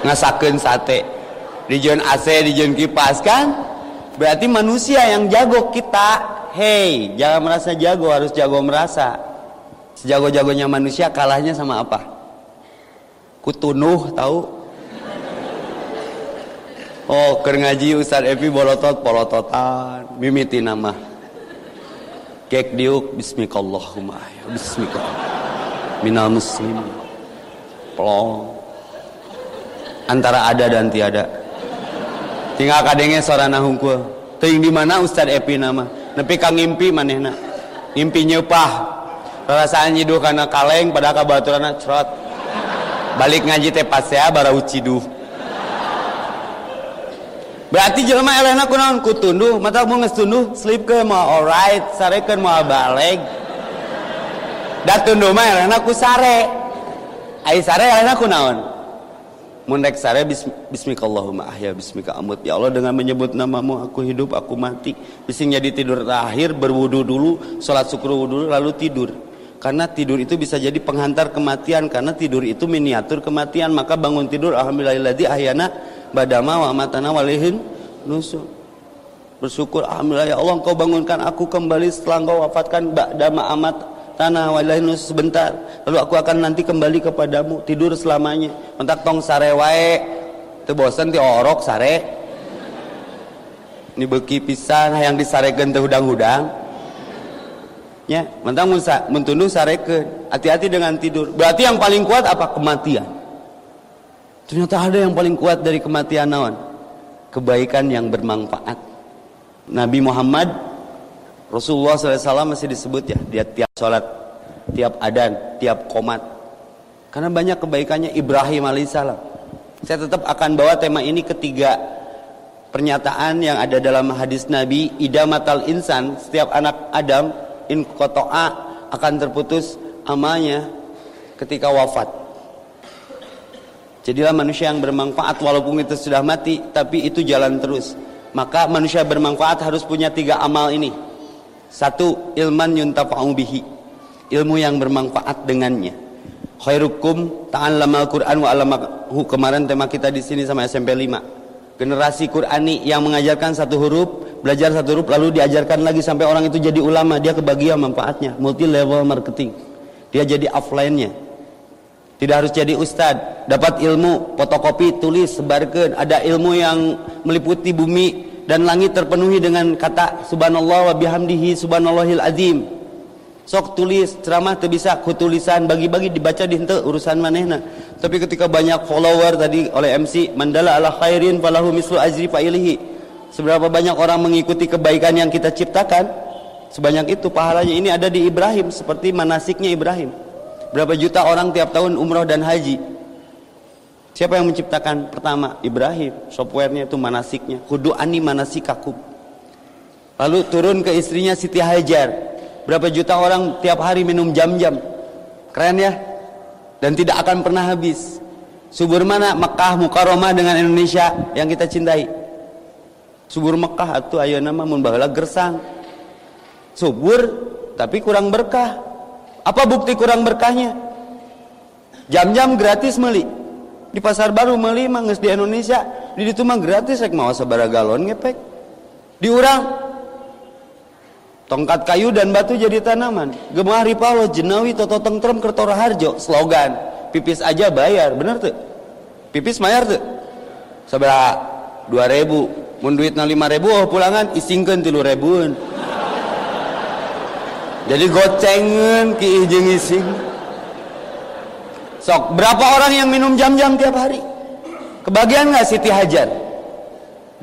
ngasakeun sate. Di jon AC di jon kipas kan? Berarti manusia yang jago kita. Hei jangan merasa jago harus jago merasa. Sejago-jagonya manusia kalahnya sama apa kutunuh tahu? Oh ker ngaji Ustaz Evi bolotot polototan mimiti nama. Kek diuk bismikallahumma ya bismikah minal muslim plong. Antara ada dan tiada. Tinggal kadenge sorana hungkul ting di mana Ustaz Epi nama? Nepi ka ngimpi manehna. Ngimpi nyepah. Perasaan nyiduh karena kaleng pada kabaturana cerot balik ngaji teh pasea bara uciduh berarti jelema elehna kunaon kutunduh mata mau geus tunduh sleep ke mau alright sarekeun mau balik da tunduh mah elehna ku sare. Ai sare elehna kunaon Mundek sare bismikallahumma ahya bismika amut. Ya Allah dengan menyebut namamu aku hidup aku mati. Bising jadi tidur terakhir berwudu dulu sholat syukur wudu lalu tidur karena tidur itu bisa jadi penghantar kematian karena tidur itu miniatur kematian. Maka bangun tidur alhamdulillahilladzi ahyana badama wa matana walihin nusuk bersyukur alhamdulillah ya Allah engkau bangunkan aku kembali setelah engkau wafatkan ba'dama amat tanah walahin sebentar. Lalu aku akan nanti kembali kepadamu tidur selamanya. Mentak tong sare wae. Teu bosan ti orok sare. Ini beki pisan yang disarekeun teu hudang-hudang ya mentang musa mentunduh sarekeun. Hati-hati dengan tidur. Berarti yang paling kuat apa? Kematian. Ternyata ada yang paling kuat dari kematian naon? Kebaikan yang bermanfaat. Nabi Muhammad Rasulullah SAW masih disebut ya dia tiap sholat, tiap adan, tiap komat. Karena banyak kebaikannya Ibrahim alaihissalam. Saya tetap akan bawa tema ini ketiga pernyataan yang ada dalam hadis Nabi idamatal insan setiap anak Adam in kotoa akan terputus amalnya ketika wafat. Jadilah manusia yang bermanfaat walaupun itu sudah mati tapi itu jalan terus. Maka manusia bermanfaat harus punya tiga amal ini. Satu, ilman yuntafa'u bihi. Ilmu yang bermanfaat dengannya. Khairukum ta'allamal Qur'an wa alamahu. Kemarin tema kita di sini sama SMP 5. Generasi Qur'ani yang mengajarkan satu huruf, belajar satu huruf lalu diajarkan lagi sampai orang itu jadi ulama, dia kebagian manfaatnya, multi level marketing. Dia jadi offline-nya. Tidak harus jadi ustad, dapat ilmu, fotokopi, tulis, sebarkan. Ada ilmu yang meliputi bumi, dan langit terpenuhi dengan kata subhanallah wa bihamdihi subhanallahil azim sok tulis ceramah tu bisa kutulisan bagi-bagi dibaca di urusan manehna tapi ketika banyak follower tadi oleh MC mandala ala khairin falahu mislu ajri fa'ilihi seberapa banyak orang mengikuti kebaikan yang kita ciptakan sebanyak itu pahalanya ini ada di Ibrahim seperti manasiknya Ibrahim berapa juta orang tiap tahun umroh dan haji Siapa yang menciptakan pertama? Ibrahim. Softwarenya itu manasiknya. Hudu ani manasikakum. Lalu turun ke istrinya Siti Hajar. Berapa juta orang tiap hari minum jam-jam. Keren ya? Dan tidak akan pernah habis. Subur mana Mekah Mukaromah dengan Indonesia yang kita cintai? Subur Mekah atau ayo nama mun gersang. Subur tapi kurang berkah. Apa bukti kurang berkahnya? Jam-jam gratis meli. Di pasar baru meli manges di Indonesia. Di itu mah gratis rek mau sabara galon ngepek. Diurang. Tongkat kayu dan batu jadi tanaman. Gemah ripawa jenawi toto tentrem kertora harjo slogan pipis aja bayar. Bener tuh? Pipis bayar tuh? Sabara dua ribu mun duitna lima ribu oh pulangan tilu ribuan jadi gocengen ki ijeng ising Sok, berapa orang yang minum jam-jam tiap hari? Kebagian nggak Siti Hajar?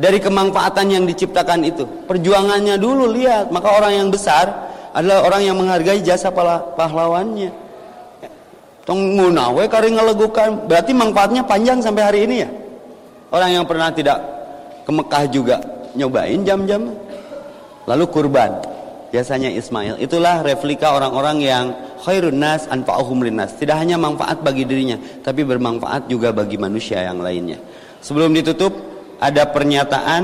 Dari kemanfaatan yang diciptakan itu. Perjuangannya dulu lihat. Maka orang yang besar adalah orang yang menghargai jasa pahlawannya. Tong munawe kari ngelegukan. Berarti manfaatnya panjang sampai hari ini ya. Orang yang pernah tidak ke Mekah juga nyobain jam-jam. Lalu kurban. Biasanya Ismail. Itulah replika orang-orang yang khairun nas anfa'uhum linnas. Tidak hanya manfaat bagi dirinya, tapi bermanfaat juga bagi manusia yang lainnya. Sebelum ditutup, ada pernyataan,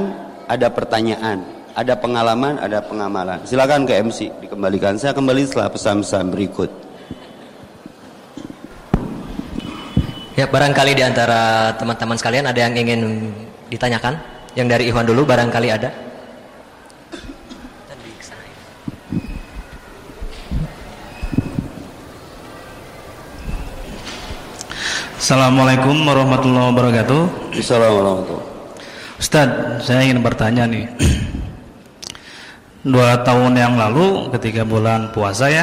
ada pertanyaan, ada pengalaman, ada pengamalan. Silakan ke MC dikembalikan. Saya kembali setelah pesan-pesan berikut. Ya, barangkali di antara teman-teman sekalian ada yang ingin ditanyakan? Yang dari Iwan dulu barangkali ada? Assalamualaikum warahmatullahi wabarakatuh. Assalamualaikum Ustadz, saya ingin bertanya nih. Dua tahun yang lalu ketika bulan puasa ya,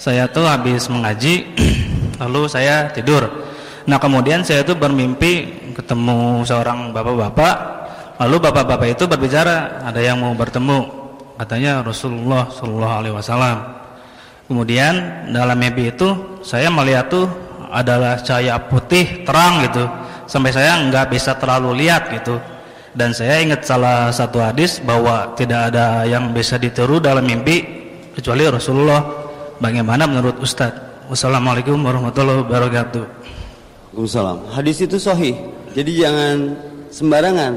saya tuh habis mengaji, lalu saya tidur. Nah kemudian saya tuh bermimpi ketemu seorang bapak-bapak, lalu bapak-bapak itu berbicara, ada yang mau bertemu, katanya Rasulullah Shallallahu Alaihi Wasallam. Kemudian dalam mimpi itu saya melihat tuh adalah cahaya putih terang gitu. Sampai saya nggak bisa terlalu lihat gitu. Dan saya ingat salah satu hadis bahwa tidak ada yang bisa ditiru dalam mimpi kecuali Rasulullah. Bagaimana menurut Ustadz Wassalamualaikum warahmatullahi wabarakatuh. Waalaikumsalam. Hadis itu sahih. Jadi jangan sembarangan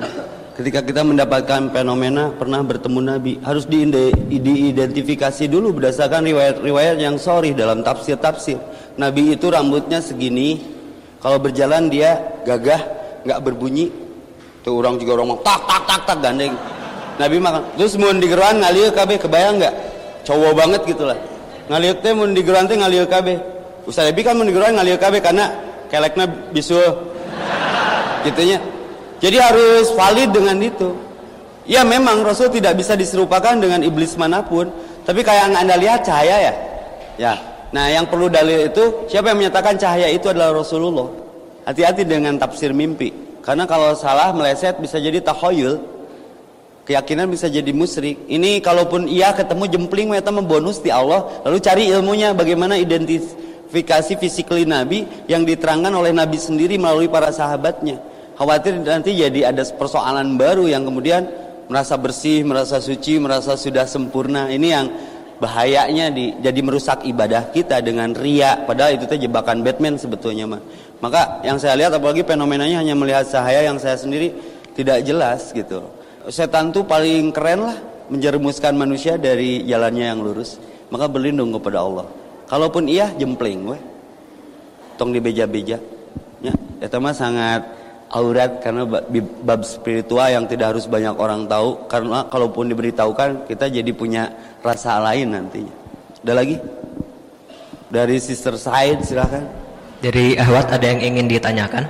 ketika kita mendapatkan fenomena pernah bertemu Nabi. Harus diidentifikasi dulu berdasarkan riwayat-riwayat yang sorry dalam tafsir-tafsir. Nabi itu rambutnya segini. Kalau berjalan dia gagah nggak berbunyi. Tuh orang juga orang tak tak tak tak gandeng. Nabi makan terus mau digeruan ngalir KB kebayang nggak? Cowok banget gitulah ngalir teh mau digeruan teh ngalir KB Ustaz Ebi kan mau digeruan ngalir KB karena keleknya bisul. Gitunya jadi harus valid dengan itu. Ya memang Rasul tidak bisa diserupakan dengan iblis mana pun. Tapi kayak yang anda lihat cahaya ya. Ya. Nah yang perlu dalil itu siapa yang menyatakan cahaya itu adalah Rasulullah. Hati-hati dengan tafsir mimpi. Karena kalau salah meleset bisa jadi tahoyul. Keyakinan bisa jadi musrik. Ini kalaupun ia ketemu jempling mereka membonus di Allah. Lalu cari ilmunya bagaimana identifikasi fisikli Nabi yang diterangkan oleh Nabi sendiri melalui para sahabatnya khawatir nanti jadi ada persoalan baru yang kemudian merasa bersih, merasa suci, merasa sudah sempurna. Ini yang bahayanya di, jadi merusak ibadah kita dengan ria. Padahal itu teh jebakan Batman sebetulnya mah. Maka yang saya lihat apalagi fenomenanya hanya melihat cahaya yang saya sendiri tidak jelas gitu. Setan tuh paling keren lah menjerumuskan manusia dari jalannya yang lurus. Maka berlindung kepada Allah. Kalaupun iya jempling weh. Tong dibeja-beja. Ya, itu mah sangat aurat karena bab spiritual yang tidak harus banyak orang tahu karena kalaupun diberitahukan kita jadi punya rasa lain nantinya. Ada lagi? Dari Sister Said silahkan. Dari Ahwat ada yang ingin ditanyakan?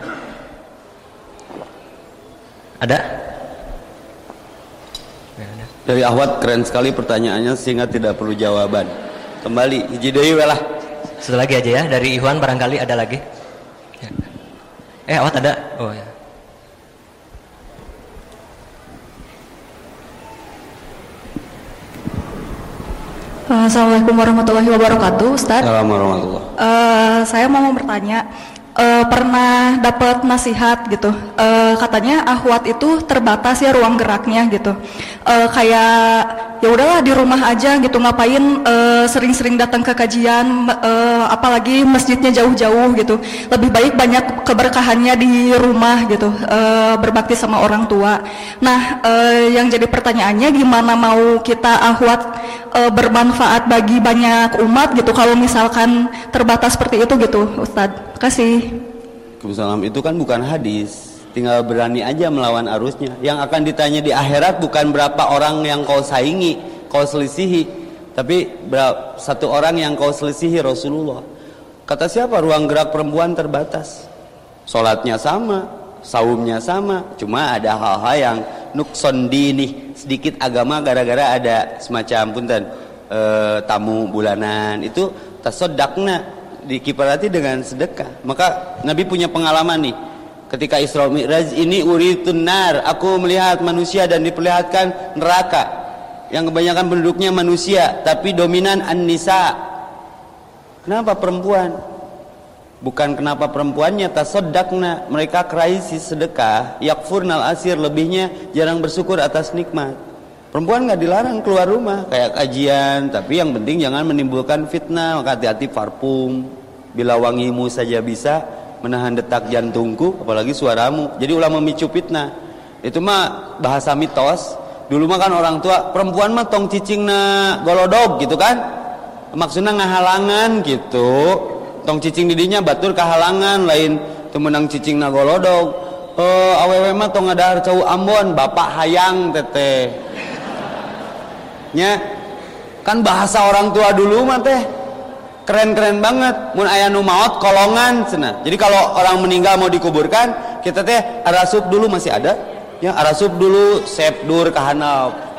Ada? Dari Ahwat keren sekali pertanyaannya sehingga tidak perlu jawaban. Kembali hiji deui lah. Satu lagi aja ya dari Iwan barangkali ada lagi. Ya. Eh, awat ada? Oh ya. Assalamualaikum warahmatullahi wabarakatuh, Ustaz. Assalamualaikum warahmatullahi. Uh, saya mau bertanya, uh, pernah dapat nasihat gitu, uh, katanya ahwat itu terbatas ya ruang geraknya gitu, uh, kayak ya udahlah di rumah aja gitu ngapain sering-sering uh, datang ke kajian uh, apalagi masjidnya jauh-jauh gitu. Lebih baik banyak keberkahannya di rumah gitu uh, berbakti sama orang tua. Nah uh, yang jadi pertanyaannya gimana mau kita ahwat uh, bermanfaat bagi banyak umat gitu kalau misalkan terbatas seperti itu gitu Ustadz? Kasih Kebesalam itu kan bukan hadis. Tinggal berani aja melawan arusnya. Yang akan ditanya di akhirat bukan berapa orang yang kau saingi kau selisihi tapi satu orang yang kau selisihi Rasulullah. Kata siapa? Ruang gerak perempuan terbatas. Sholatnya sama saumnya sama. Cuma ada hal-hal yang nukson dini sedikit agama gara-gara ada semacam punten e, tamu bulanan. Itu tasodakna dikiparati dengan sedekah. Maka Nabi punya pengalaman nih. Ketika Isra Mi'raj ini uritun nar aku melihat manusia dan diperlihatkan neraka. Yang kebanyakan penduduknya manusia tapi dominan an-nisa. Kenapa perempuan? Bukan kenapa perempuannya tasaddaqna mereka krisis sedekah yakfurnal asir lebihnya jarang bersyukur atas nikmat. Perempuan nggak dilarang keluar rumah kayak kajian, tapi yang penting jangan menimbulkan fitnah. Maka hati-hati parfum. Bila wangimu saja bisa menahan detak jantungku, apalagi suaramu. Jadi ulah memicu fitnah. Itu mah bahasa mitos. Dulu mah kan orang tua perempuan mah tong cicing na golodog gitu kan. Maksudnya ngahalangan gitu. Tong cicing didinya batur kehalangan lain temenang cicing na golodog. Uh, awewe mah tong ada cau Ambon, bapak hayang teteh nya kan bahasa orang tua dulu mah teh keren-keren banget. Mun aya nu maot kolongan cenah. Jadi kalau orang meninggal mau dikuburkan kita teh arasup dulu masih ada. Ya arasup dulu sepdur kahanau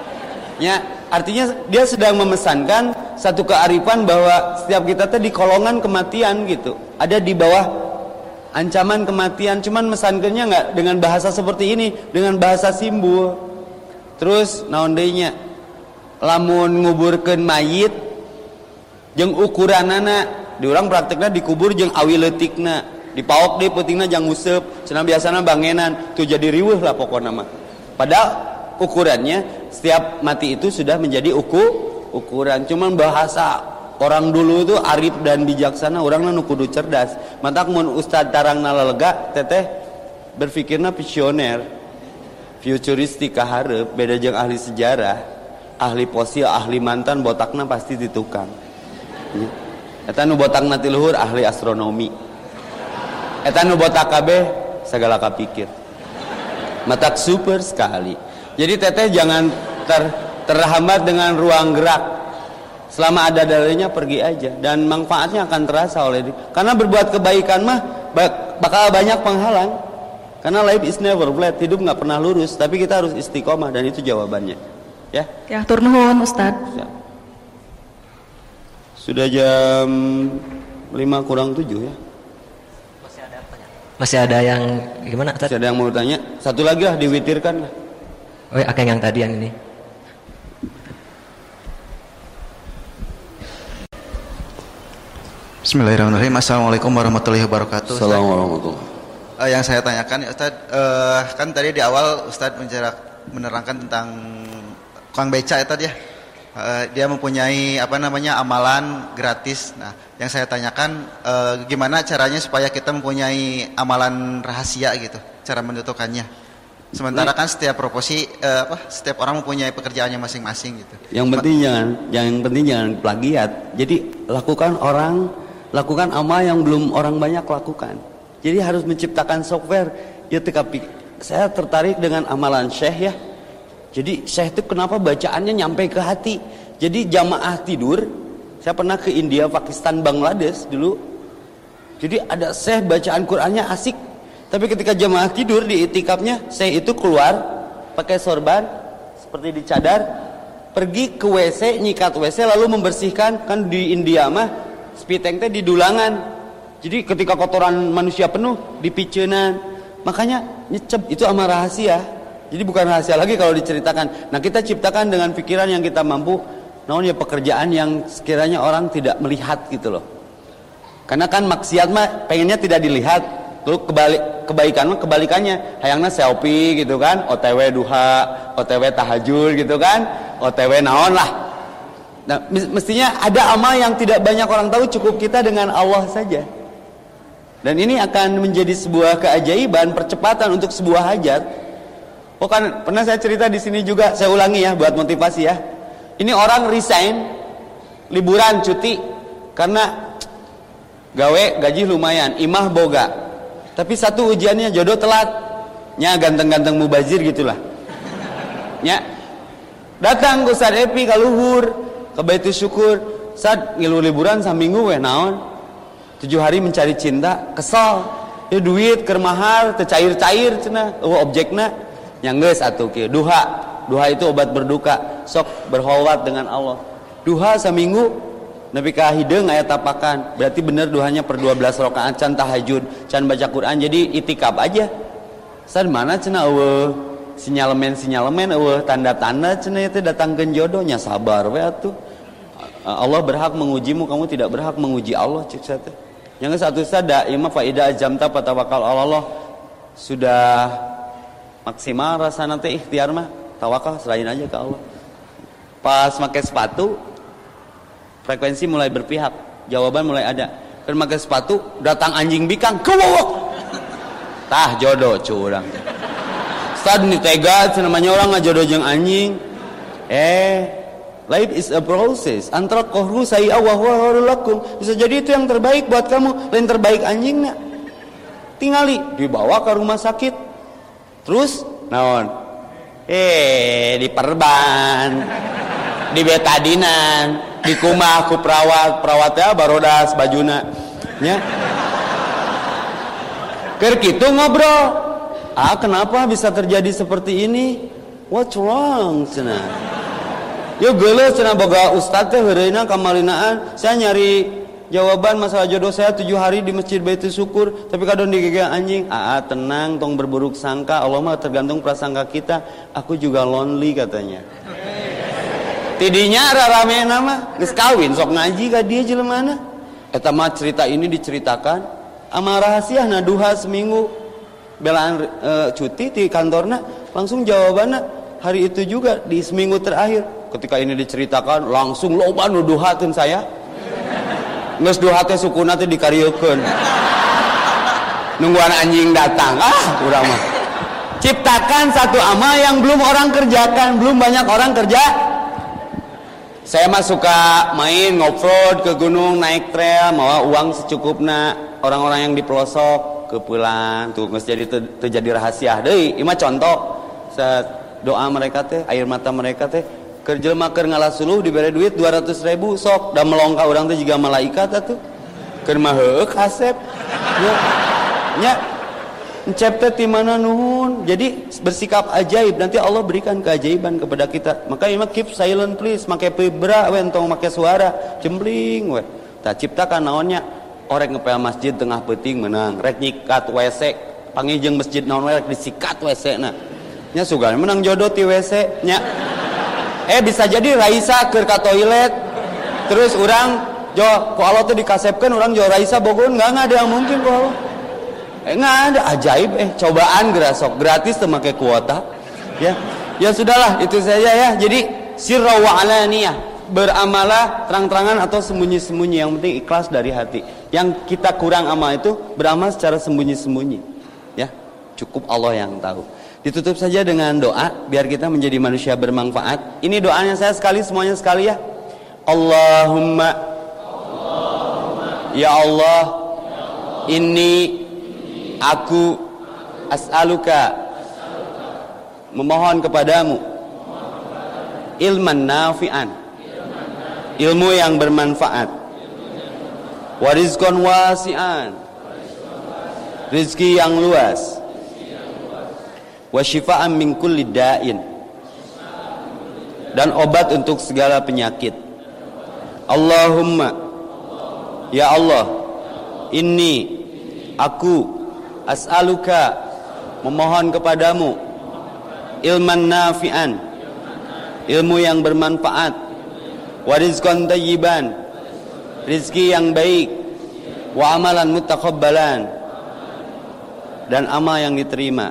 ya artinya dia sedang memesankan satu kearifan bahwa setiap kita teh di kolongan kematian gitu. Ada di bawah ancaman kematian. Cuman mesankannya nggak dengan bahasa seperti ini dengan bahasa simbol. Terus naon lamun nguburkan mayit jeng ukuran anak diurang prakteknya dikubur jeng awi letikna dipaok deh putingna jang ngusep senang biasanya bangenan tuh jadi riweh lah pokoknya mah. Padahal ukurannya setiap mati itu sudah menjadi uku ukuran. Cuman bahasa orang dulu itu arif dan bijaksana orang nu kudu cerdas. Mata mun ustad tarang nalalega teteh berpikirnya visioner futuristik kaharep beda jeng ahli sejarah ahli posil ahli mantan botakna pasti ditukang. Eta nu botak nanti luhur ahli astronomi. Eta nu botak kabeh segala kapikir. Matak super sekali. Jadi teteh jangan ter, terhambat dengan ruang gerak. Selama ada dalilnya pergi aja. Dan manfaatnya akan terasa oleh dia. Karena berbuat kebaikan mah bakal banyak penghalang. Karena life is never flat hidup nggak pernah lurus. Tapi kita harus istiqomah dan itu jawabannya. Ya. Ya, turnuhun Ustaz. Ya. Sudah jam 5 kurang 7 ya. Masih ada tanya. Masih ada yang gimana? Masih ada yang mau tanya? Satu lagi lah diwitirkan lah. Oh, ya, akan yang tadi yang ini. Bismillahirrahmanirrahim. Assalamualaikum warahmatullahi wabarakatuh. Assalamualaikum. Uh, yang saya tanyakan, Ustaz, uh, kan tadi di awal Ustaz menerangkan tentang Kang beca ya tadi ya. Uh, dia mempunyai apa namanya amalan gratis. Nah, yang saya tanyakan uh, gimana caranya supaya kita mempunyai amalan rahasia gitu, cara menentukannya. Sementara kan setiap proposi uh, apa setiap orang mempunyai pekerjaannya masing-masing gitu. Yang penting jangan yang penting jangan plagiat. Jadi lakukan orang lakukan amal yang belum orang banyak lakukan. Jadi harus menciptakan software. Ya tetapi saya tertarik dengan amalan Syekh ya jadi saya itu kenapa bacaannya nyampe ke hati. Jadi jamaah tidur, saya pernah ke India, Pakistan, Bangladesh dulu. Jadi ada saya bacaan Qurannya asik. Tapi ketika jamaah tidur di itikafnya, saya itu keluar pakai sorban seperti dicadar, pergi ke WC, nyikat WC lalu membersihkan kan di India mah spiteng teh di dulangan. Jadi ketika kotoran manusia penuh dipicenan, makanya nyecep itu amal rahasia. Jadi bukan rahasia lagi kalau diceritakan. Nah kita ciptakan dengan pikiran yang kita mampu. Namun ya pekerjaan yang sekiranya orang tidak melihat gitu loh. Karena kan maksiat mah pengennya tidak dilihat. Lalu kebalik kebaikan mah kebalikannya. Hayangnya selfie gitu kan. OTW duha, OTW tahajud gitu kan. OTW naon lah. Nah, mestinya ada amal yang tidak banyak orang tahu cukup kita dengan Allah saja. Dan ini akan menjadi sebuah keajaiban percepatan untuk sebuah hajat Oh kan pernah saya cerita di sini juga, saya ulangi ya buat motivasi ya. Ini orang resign liburan cuti karena gawe gaji lumayan, imah boga. Tapi satu ujiannya jodoh telat. Nya ganteng-ganteng mubazir gitulah. Nya datang ke Ustaz Epi ke luhur ke Baitul Syukur saat ngilu liburan saminggu weh naon tujuh hari mencari cinta kesal ya duit kermahar tercair-cair cina oh, objeknya yang geus atuh kieu duha. Duha itu obat berduka. Sok berholwat dengan Allah. Duha seminggu Nabi kahideung aya tapakan. Berarti bener duhanya per 12 rakaat can tahajud can baca Quran. Jadi itikaf aja. San mana cenah eueuh? Sinyalemen sinyalemen eueuh. Tanda-tanda cenah itu datangkeun jodohnya sabar we atuh. Allah berhak mengujimu kamu tidak berhak menguji Allah cek saya yang satu sada imam faidah jamta patawakal Allah sudah maksimal rasa nanti ikhtiar mah tawakal selain aja ke Allah Pas pakai sepatu, frekuensi mulai berpihak, jawaban mulai ada. Kan pakai sepatu, datang anjing bikang, kewok. Tah jodoh curang. Stad nih tega, namanya orang ngajodoh jeng anjing. Eh, life is a process. Antara kohru saya wa lakum. Bisa jadi itu yang terbaik buat kamu, lain terbaik anjingnya. Tingali dibawa ke rumah sakit. Terus naon? Eh, diperban. Di betadinan, di kumah ku perawat, perawatnya barodas bajuna. Nya. Ker gitu ngobrol ah kenapa bisa terjadi seperti ini what's wrong cina yo geus cina boga ustad teh heureuna kamalinaan saya nyari jawaban masalah jodoh saya tujuh hari di masjid Baitul Syukur. Tapi kadang digigit anjing ah, ah tenang tong berburuk sangka. Allah mah tergantung prasangka kita. Aku juga lonely katanya. Tidinya rame nama. Geus kawin sok ngaji ka dia jelemana eta cerita ini diceritakan ama rahasia nah duha seminggu. Belaan e, cuti di kantornya langsung jawabannya hari itu juga di seminggu terakhir. Ketika ini diceritakan langsung loba nuduhatin saya nges duhatnya suku nanti dikaryokan nungguan anjing datang. Ah kurang mah. Ciptakan satu amal yang belum orang kerjakan belum banyak orang kerja. Saya mah suka main ngobrol ke gunung naik trail mau uang secukupnya orang-orang yang di pelosok ke pulang tuh nggak jadi terjadi rahasia. Deh ima contoh. Saat doa mereka teh air mata mereka teh kerja maker ngalah suluh diberi duit 200 ribu sok. Dan melongkah orang teh juga malaikat tuh kerma heuk kasep ya. Nya Encep teh mana nuhun. Jadi bersikap ajaib. Nanti Allah berikan keajaiban kepada kita. Maka ima keep silent please, make pebra we entong suara, jembling we. Tak ciptakan naonnya orek ngepel masjid tengah peting menang rek nyikat WC pangijeng masjid naon rek disikat WC na nya sugan menang jodoh ti WC nya eh bisa jadi Raisa ke toilet. Terus orang jo ku Allah tuh dikasepkan orang jo Raisa bogon. Nggak ada yang mungkin ku Allah. Eh nggak ada ajaib. Eh cobaan gerasok gratis make kuota. Ya ya sudahlah itu saja ya. Jadi sirra wa alaniyah beramalah terang-terangan atau sembunyi-sembunyi. Yang penting ikhlas dari hati. Yang kita kurang amal itu beramal secara sembunyi-sembunyi. Ya cukup Allah yang tahu ditutup saja dengan doa biar kita menjadi manusia bermanfaat. Ini doanya saya sekali semuanya sekali ya. Allahumma, ya Allah ini aku as'aluka. Memohon kepadamu. Ilman nafi'an. Ilmu yang bermanfaat. Warizkon wasi'an. Rizki yang luas wasyifa'an min kulli da'in. Dan obat untuk segala penyakit. Allahumma ya Allah ini aku as'aluka memohon kepadamu ilman nafi'an ilmu yang bermanfaat warizqan tayyiban rizki yang baik wa amalan mutakabbalan dan amal yang diterima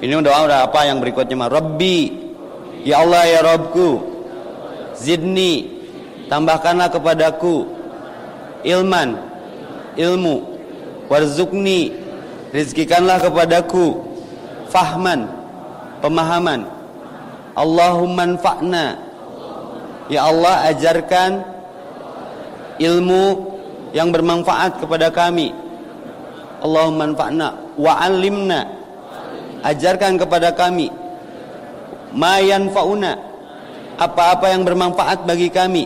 ini doa udah apa yang berikutnya mah Rabbi ya Allah ya Rabbku zidni tambahkanlah kepadaku ilman ilmu warzukni rizkikanlah kepadaku fahman pemahaman Allahumma anfa'na Ya Allah ajarkan ilmu yang bermanfaat kepada kami. Allahumma anfa'na wa 'allimna. Ajarkan kepada kami ma yanfa'una apa-apa yang bermanfaat bagi kami.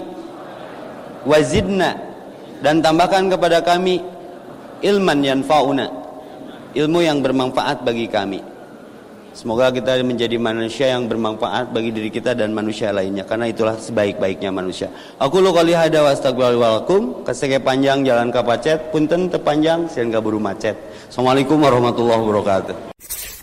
Wazidna dan tambahkan kepada kami ilman yanfa'una. Ilmu yang bermanfaat bagi kami. Semoga kita menjadi manusia yang bermanfaat bagi diri kita dan manusia lainnya karena itulah sebaik-baiknya manusia. Aku lu kali hada wa astagfirullahaladzim kasege panjang jalan kapacet punten tepanjang sian kaburu macet. Assalamualaikum warahmatullahi wabarakatuh.